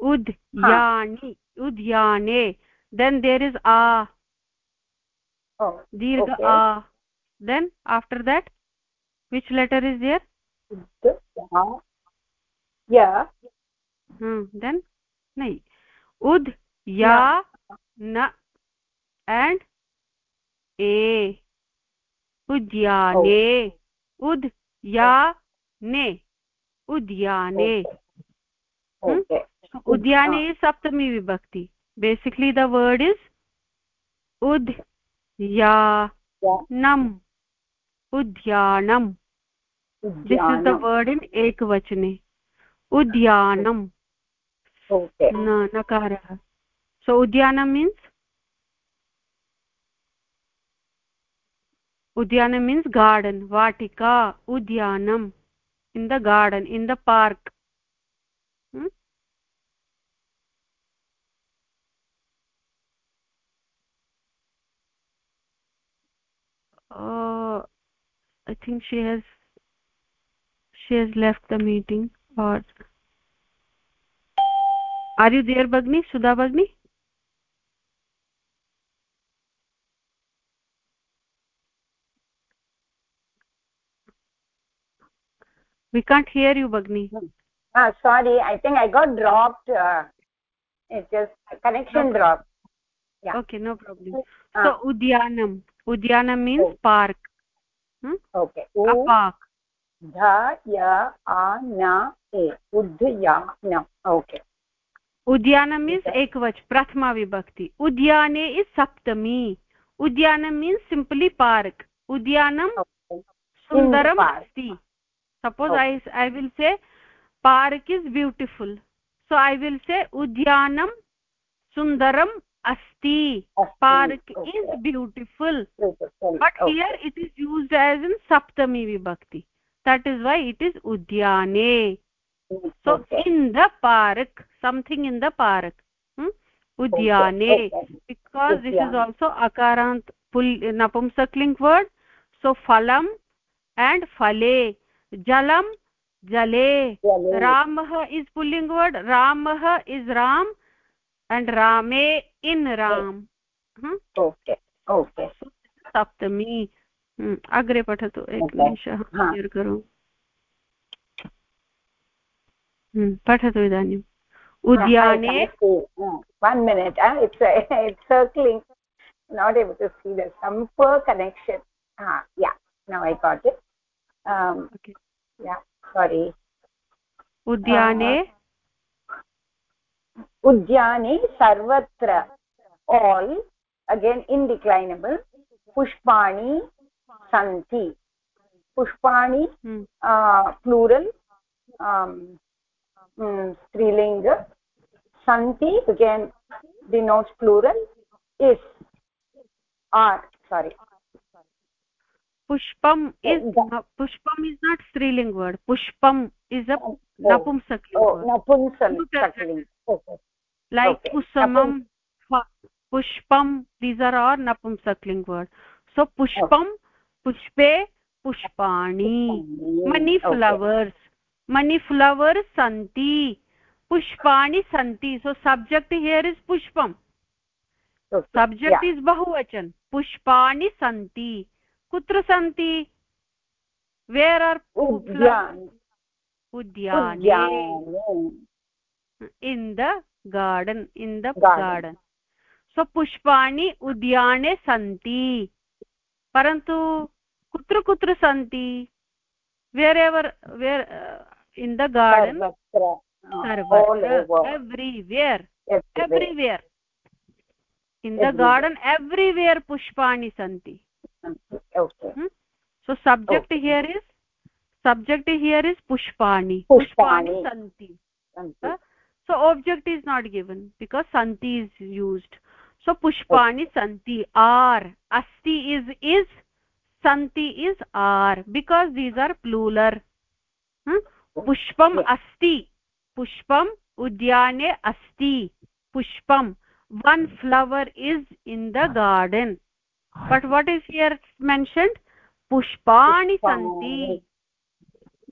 Ud yani udyane then there is a. Oh dirgha okay. a. Then after that which letter is there then नै उद् या हम्म, न and ए। उद्याने। उद या ने उद्याने। हम्म? उद्याने सप्तमी विभक्ति। बेसिकली द वर्ड् इस् उद् या। नम्। उद्यानम। This is the word in ekvachane udyanam okay na nakarah so udyanam means udyanam means garden vatika udyanam in the garden in the park hmm? uh, i think she has she has left the meeting or are you there bagni sudha bagni we can't hear you bagni ah sorry. I think i got dropped uh, it just connection no dropped. Yeah. Okay no problem. Ah. so udyanam. Udyanam means oh. park. Hmm? okay. A park ध य आ न ए। उद्यान okay उद्यानं means एकवच प्रथमा विभक्ति। उद्याने is सप्तमी। उद्यानं means simply park उद्यानं सुन्दरम् अस्ति suppose I I will say park is beautiful so I will say उद्यानं सुन्दरम् अस्ति park is beautiful but here it is used as in सप्तमी विभक्ति that is why it is udyane. So in the park something in the park hmm? udyane. Because this is also akarant pull napumsakling word. So phalam and phale. Jalam jale. Ramah is pulling word. Ramah is ram and rame in ram hmm? okay okay saptami अग्रे पठतु एकनिमिषः पठतु इदानीम् उद्याने one minute. Circling not able to see the सम्पर् connection I caught sorry उद्याने उद्याने सर्वत्र all again इन्डिक्लैनबल् पुष्पाणि सन्ति। पुष्पाणि प्लूरल् स्त्रीलिङ्ग सन्ति can denotes plural is are sorry पुष्पम् is पुष्पम् इस् नाट् स्त्रीलिङ्ग् वर्ड् पुष्पम् इस् अपुंसक लैक् उसमं पुष्पं दीस् आर् आर् नपुंसक्लिङ्ग् वर्ड् सो पुष्पं पुष्पे पुष्पाणि। मनि फ्लवर्स् मनि फ्लवर्स् सन्ति पुष्पाणि सन्ति सो सब्जेक्ट हियर इज़ पुष्पम्। सब्जेक्ट इज़ बहुवचन। पुष्पाणि सन्ति कुत्र सन्ति वेर् आर् उद्याने। In the garden in the garden so पुष्पाणि उद्याने सन्ति uh, in the garden sarvatra everywhere everywhere in the garden everywhere pushpani santi okay hmm? so subject okay. here is subject here is pushpani pushpani, pushpani santi, santi. Uh, so object is not given because santi is used so पुष्पाणि सन्ति आर् अस्ति is is सन्ति is are because these are plural पुष्पम् अस्ति पुष्पम् उद्याने अस्ति पुष्पम् one flower is in the garden but what is here mentioned पुष्पाणि सन्ति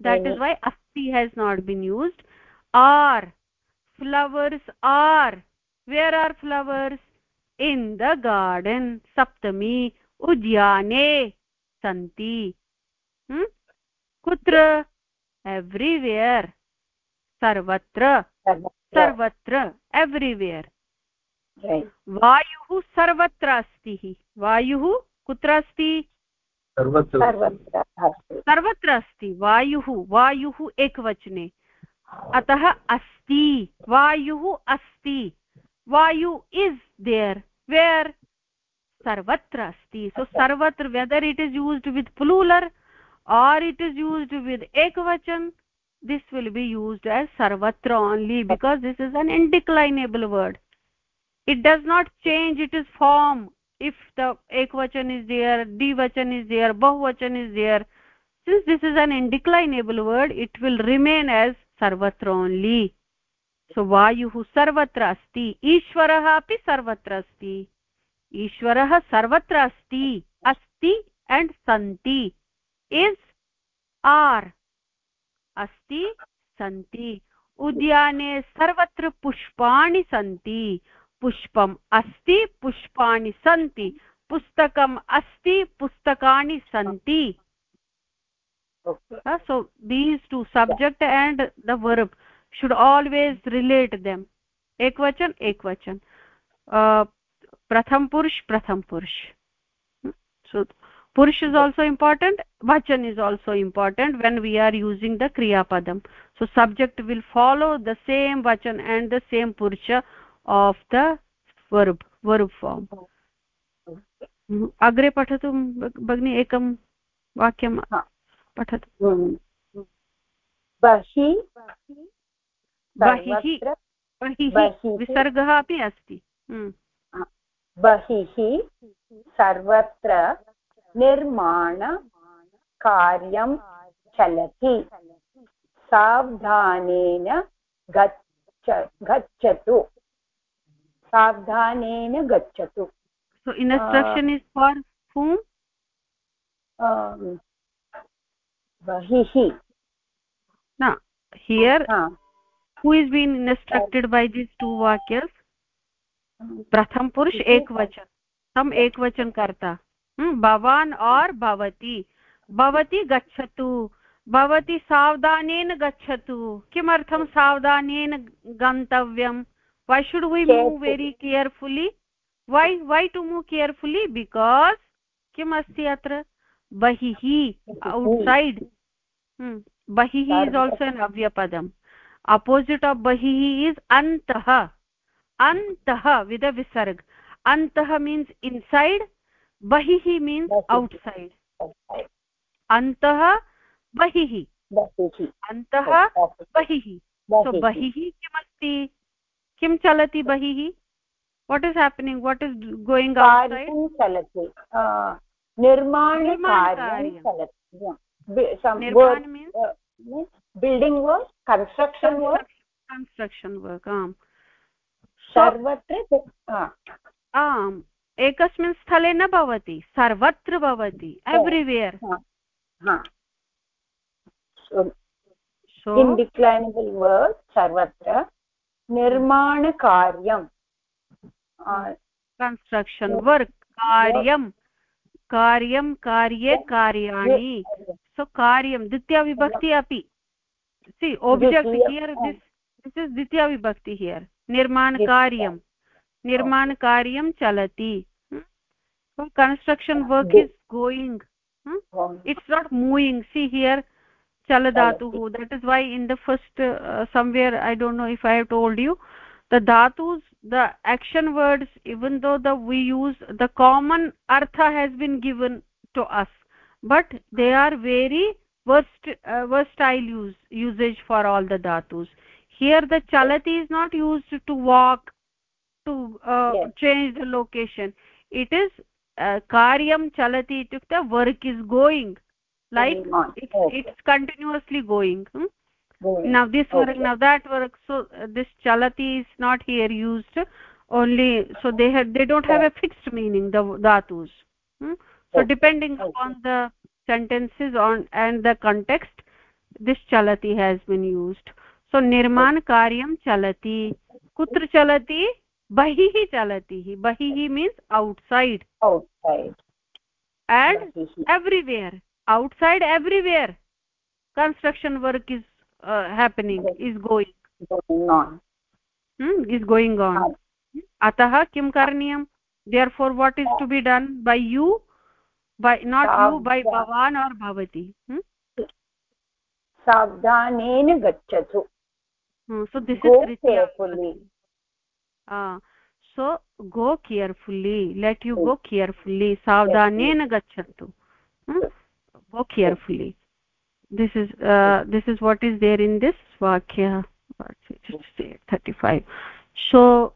देट् इस् वै अस्ति has not been used or flowers are where are flowers in the garden सप्तमी उद्याने सन्ति हम्म? कुत्र? एव्रिवेयर् सर्वत्र। सर्वत्र। एव्रिवेयर् वायुः सर्वत्र अस्ति। वायुः कुत्र अस्ति? सर्वत्र। अस्ति। वायुः। वायुः एकवचने। हाँ। अतः अस्ति। वायुः अस्ति। vayu is there. Where? sarvatra asti so sarvatra whether it is used with plural or it is used with ekvachan this will be used as sarvatra only because this is an indeclinable word. It does not change its form. If the ekvachan is there dvachan is there bahuvachan is there since this is an indeclinable word it will remain as sarvatra only. सो वायुः सर्वत्र अस्ति ईश्वरः अपि सर्वत्र अस्ति। ईश्वरः सर्वत्र अस्ति अस्ति एण्ड् सन्ति। इस् आर् अस्ति सन्ति। उद्याने सर्वत्र पुष्पाणि सन्ति। पुष्पम् अस्ति पुष्पाणि सन्ति। पुस्तकम् अस्ति पुस्तकानि सन्ति। So these two subject and the verb. Should always relate them ekvachan ekvachan uh, pratham purush pratham purush so purush is also important vachan is also important when we are using the kriya padam so subject will follow the same vachan and the same purusha of the verb verb form अग्रे पठतु भगिनि एकं वाक्यं पठतु बहि बहिः विसर्गः अपि अस्ति। हम्म। बहिः सर्वत्र निर्माणकार्यं चलति। सावधानेन गच्छ गच्छतु। सावधानेन गच्छतु। So instruction is for whom? bahihi na here uh. Who is being instructed by these two vakyas pratham purush ekvachan tam ekvachan karta hmm bhavan or bhavati भवती गच्छतु भवती सावधानेन गच्छतु किमर्थं सावधानेन गन्तव्यं why should we move very carefully why why to move carefully because किम् अस्ति अत्र बहिः outside hmm. bahihi is also an avyapadam opposite of बहिः इस् अन्तः अन्तः विद विसर्ग अन्तः मीन्स् इन्सैड् बहिः मीन्स् औट्सैड् अन्तः बहिः अन्तः बहिः बहिः किमस्ति किं चलति बहिः what is happening what is going निर्माणं building work construction work? Construction work आम्। सर्वत्र आम् एकस्मिन् स्थले न भवति सर्वत्र भवति एव्रिवेर् इन्डिक्लैनबल् वर्ड् सर्वत्र। निर्माणकार्यं कन्स्ट्रक्षन् वर्क् कार्यं। कार्यं कार्ये कार्याणि। सो कार्यं द्वितीयविभक्ति अपि। See object here this this is द्वितीयविभक्ति here निर्माणकार्यं निर्माणकार्यं चलति construction work is going it's not moving see here chaladatuh that is why in the first uh, somewhere i don't know if i have told you the dhatus the action words even though the we use the common artha has been given to us but they are very uh, versatile use usage for all the dhatus here the chalati is not used to walk to uh, yes. change the location it is uh, karyam chalati itukta work is going like it's, it's continuously going hmm? now this okay. work now that work so uh, this chalati is not here used only so they have they don't have a fixed meaning the dhatus hmm? so depending okay. upon the sentences on and the context this chalati has been used so nirman karyam chalati kutra chalati bahihi chalati bahihi means outside outside and everywhere outside everywhere construction work is uh, happening is going on hmm, is going on atah kim karniyam therefore what is to be done by you by not you by bhavan or bhavati hmm? gacchatu hmm, so this go is carefully ah so go carefully let you go carefully savdhanena gacchatu hmm? go carefully this is uh, this is what is there in this vakya 35 so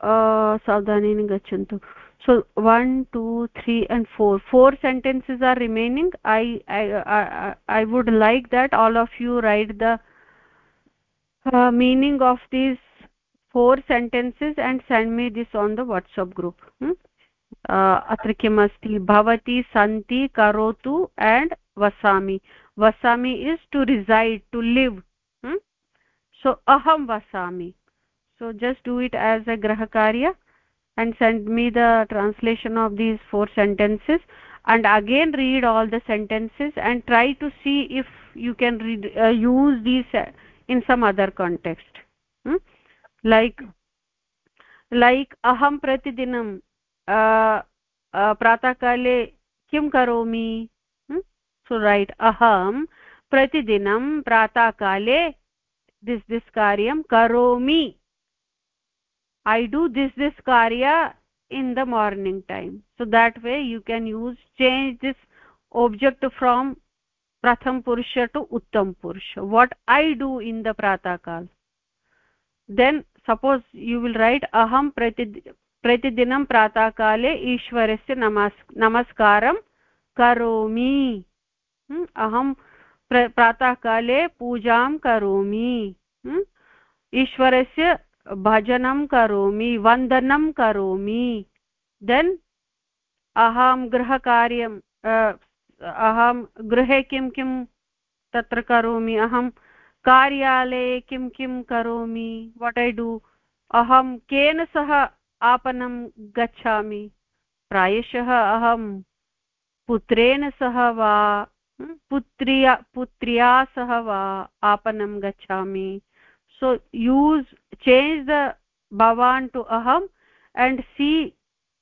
uh savdhanena gachantu so 1 2 3 and 4 four sentences are remaining I, I i i would like that all of you write the uh, meaning of these four sentences and send me this on the whatsapp group hmm? अत्र किम् अस्ति भवति सन्ति करोतु and वसामि वसामि is to reside to live so अहं वसामि so just do it as a grahakarya and send me the translation of these four sentences and again read all the sentences and try to see if you can read, uh, use these in some other context hmm? like like aham pratidinam प्रातःकाले किं करोमि सो right अहं प्रतिदिनं प्रातःकाले this this कार्यं करोमि I do this this कार्य in the morning time so that way you can use change this object from pratham purusha to uttam purusha what i do in the pratakal then suppose you will write aham pratid प्रतिदिनं प्रातःकाले ईश्वरस्य नमस् नमस्कारं करोमि अहं प्र प्रातःकाले पूजां करोमि ईश्वरस्य भजनं करोमि, वन्दनं करोमि। देन् अहं गृहकार्यं अहं गृहे किं किं तत्र करोमि? अहं कार्यालये किं किं करोमि? वाट् ऐ डु अहं केन सह आपणं गच्छामि? प्रायशः अहं पुत्रेण सह वा पुत्र्या पुत्र्या सह वा आपणं गच्छामि। सो यूस् चेञ्ज् द भवान् टु अहम् and see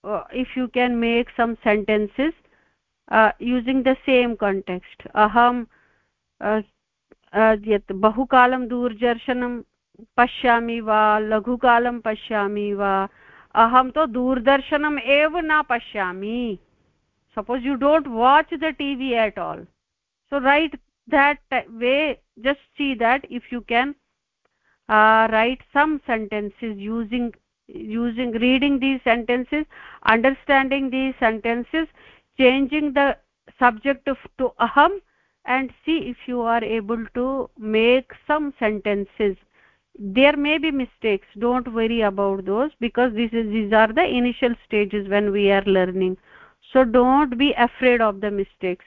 uh, if you can make some sentences uh, using the same context aham uh, यत् बहुकालं दूरदर्शनं पश्यामि वा लघुकालं पश्यामि वा अहं तु दूरदर्शनम् एव न पश्यामि suppose you don't watch the tv at all so write that way just see that if you can uh, write some sentences using using reading these sentences understanding these sentences changing the subject of, to aham and see if you are able to make some sentences. There may be mistakes don't worry about those because this is these are the initial stages when we are learning. So don't be afraid of the mistakes.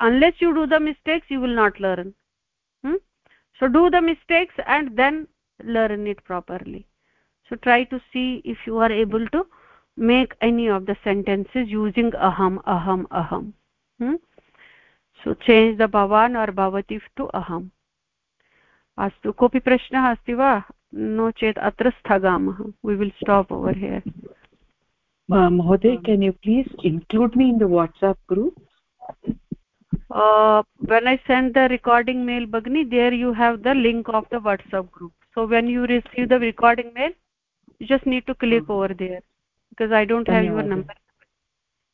Unless you do the mistakes you will not learn. Hmm? so do the mistakes and then learn it properly so try to see if you are able to make any of the sentences using aham aham aham hmm? so change the bhavan or bhavati to aham अस्तु कोऽपि प्रश्नः अस्ति वा नो चेत् अत्र स्थगामः we will stop over here महोदय can you please include me in the WhatsApp group when i send the recording mail bagni there you have the link of the whatsapp group So when you receive the recording mail you just need to click mm -hmm. over there because i don't have your number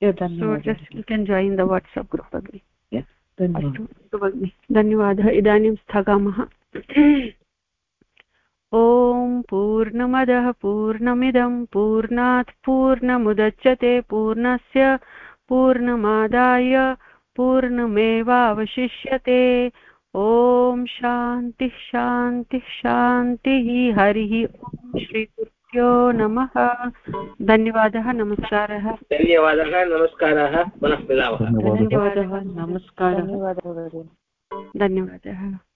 yeah, so just you can join the whatsapp group bagni अस्तु भगिनि धन्यवादः इदानीं स्थगामः ॐ पूर्णमदः पूर्णमिदं पूर्णात् पूर्णमुदच्यते पूर्णस्य पूर्णमादाय पूर्णमेवावशिष्यते ॐ शान्तिः शान्तिः शान्तिः हरिः ॐ श्रीगुरुभ्यो नमः। धन्यवादः नमस्कारः। धन्यवादः नमस्कारः। पुनः मिलामः। धन्यवादः। नमस्कारः। धन्यवादः धन्यवादः।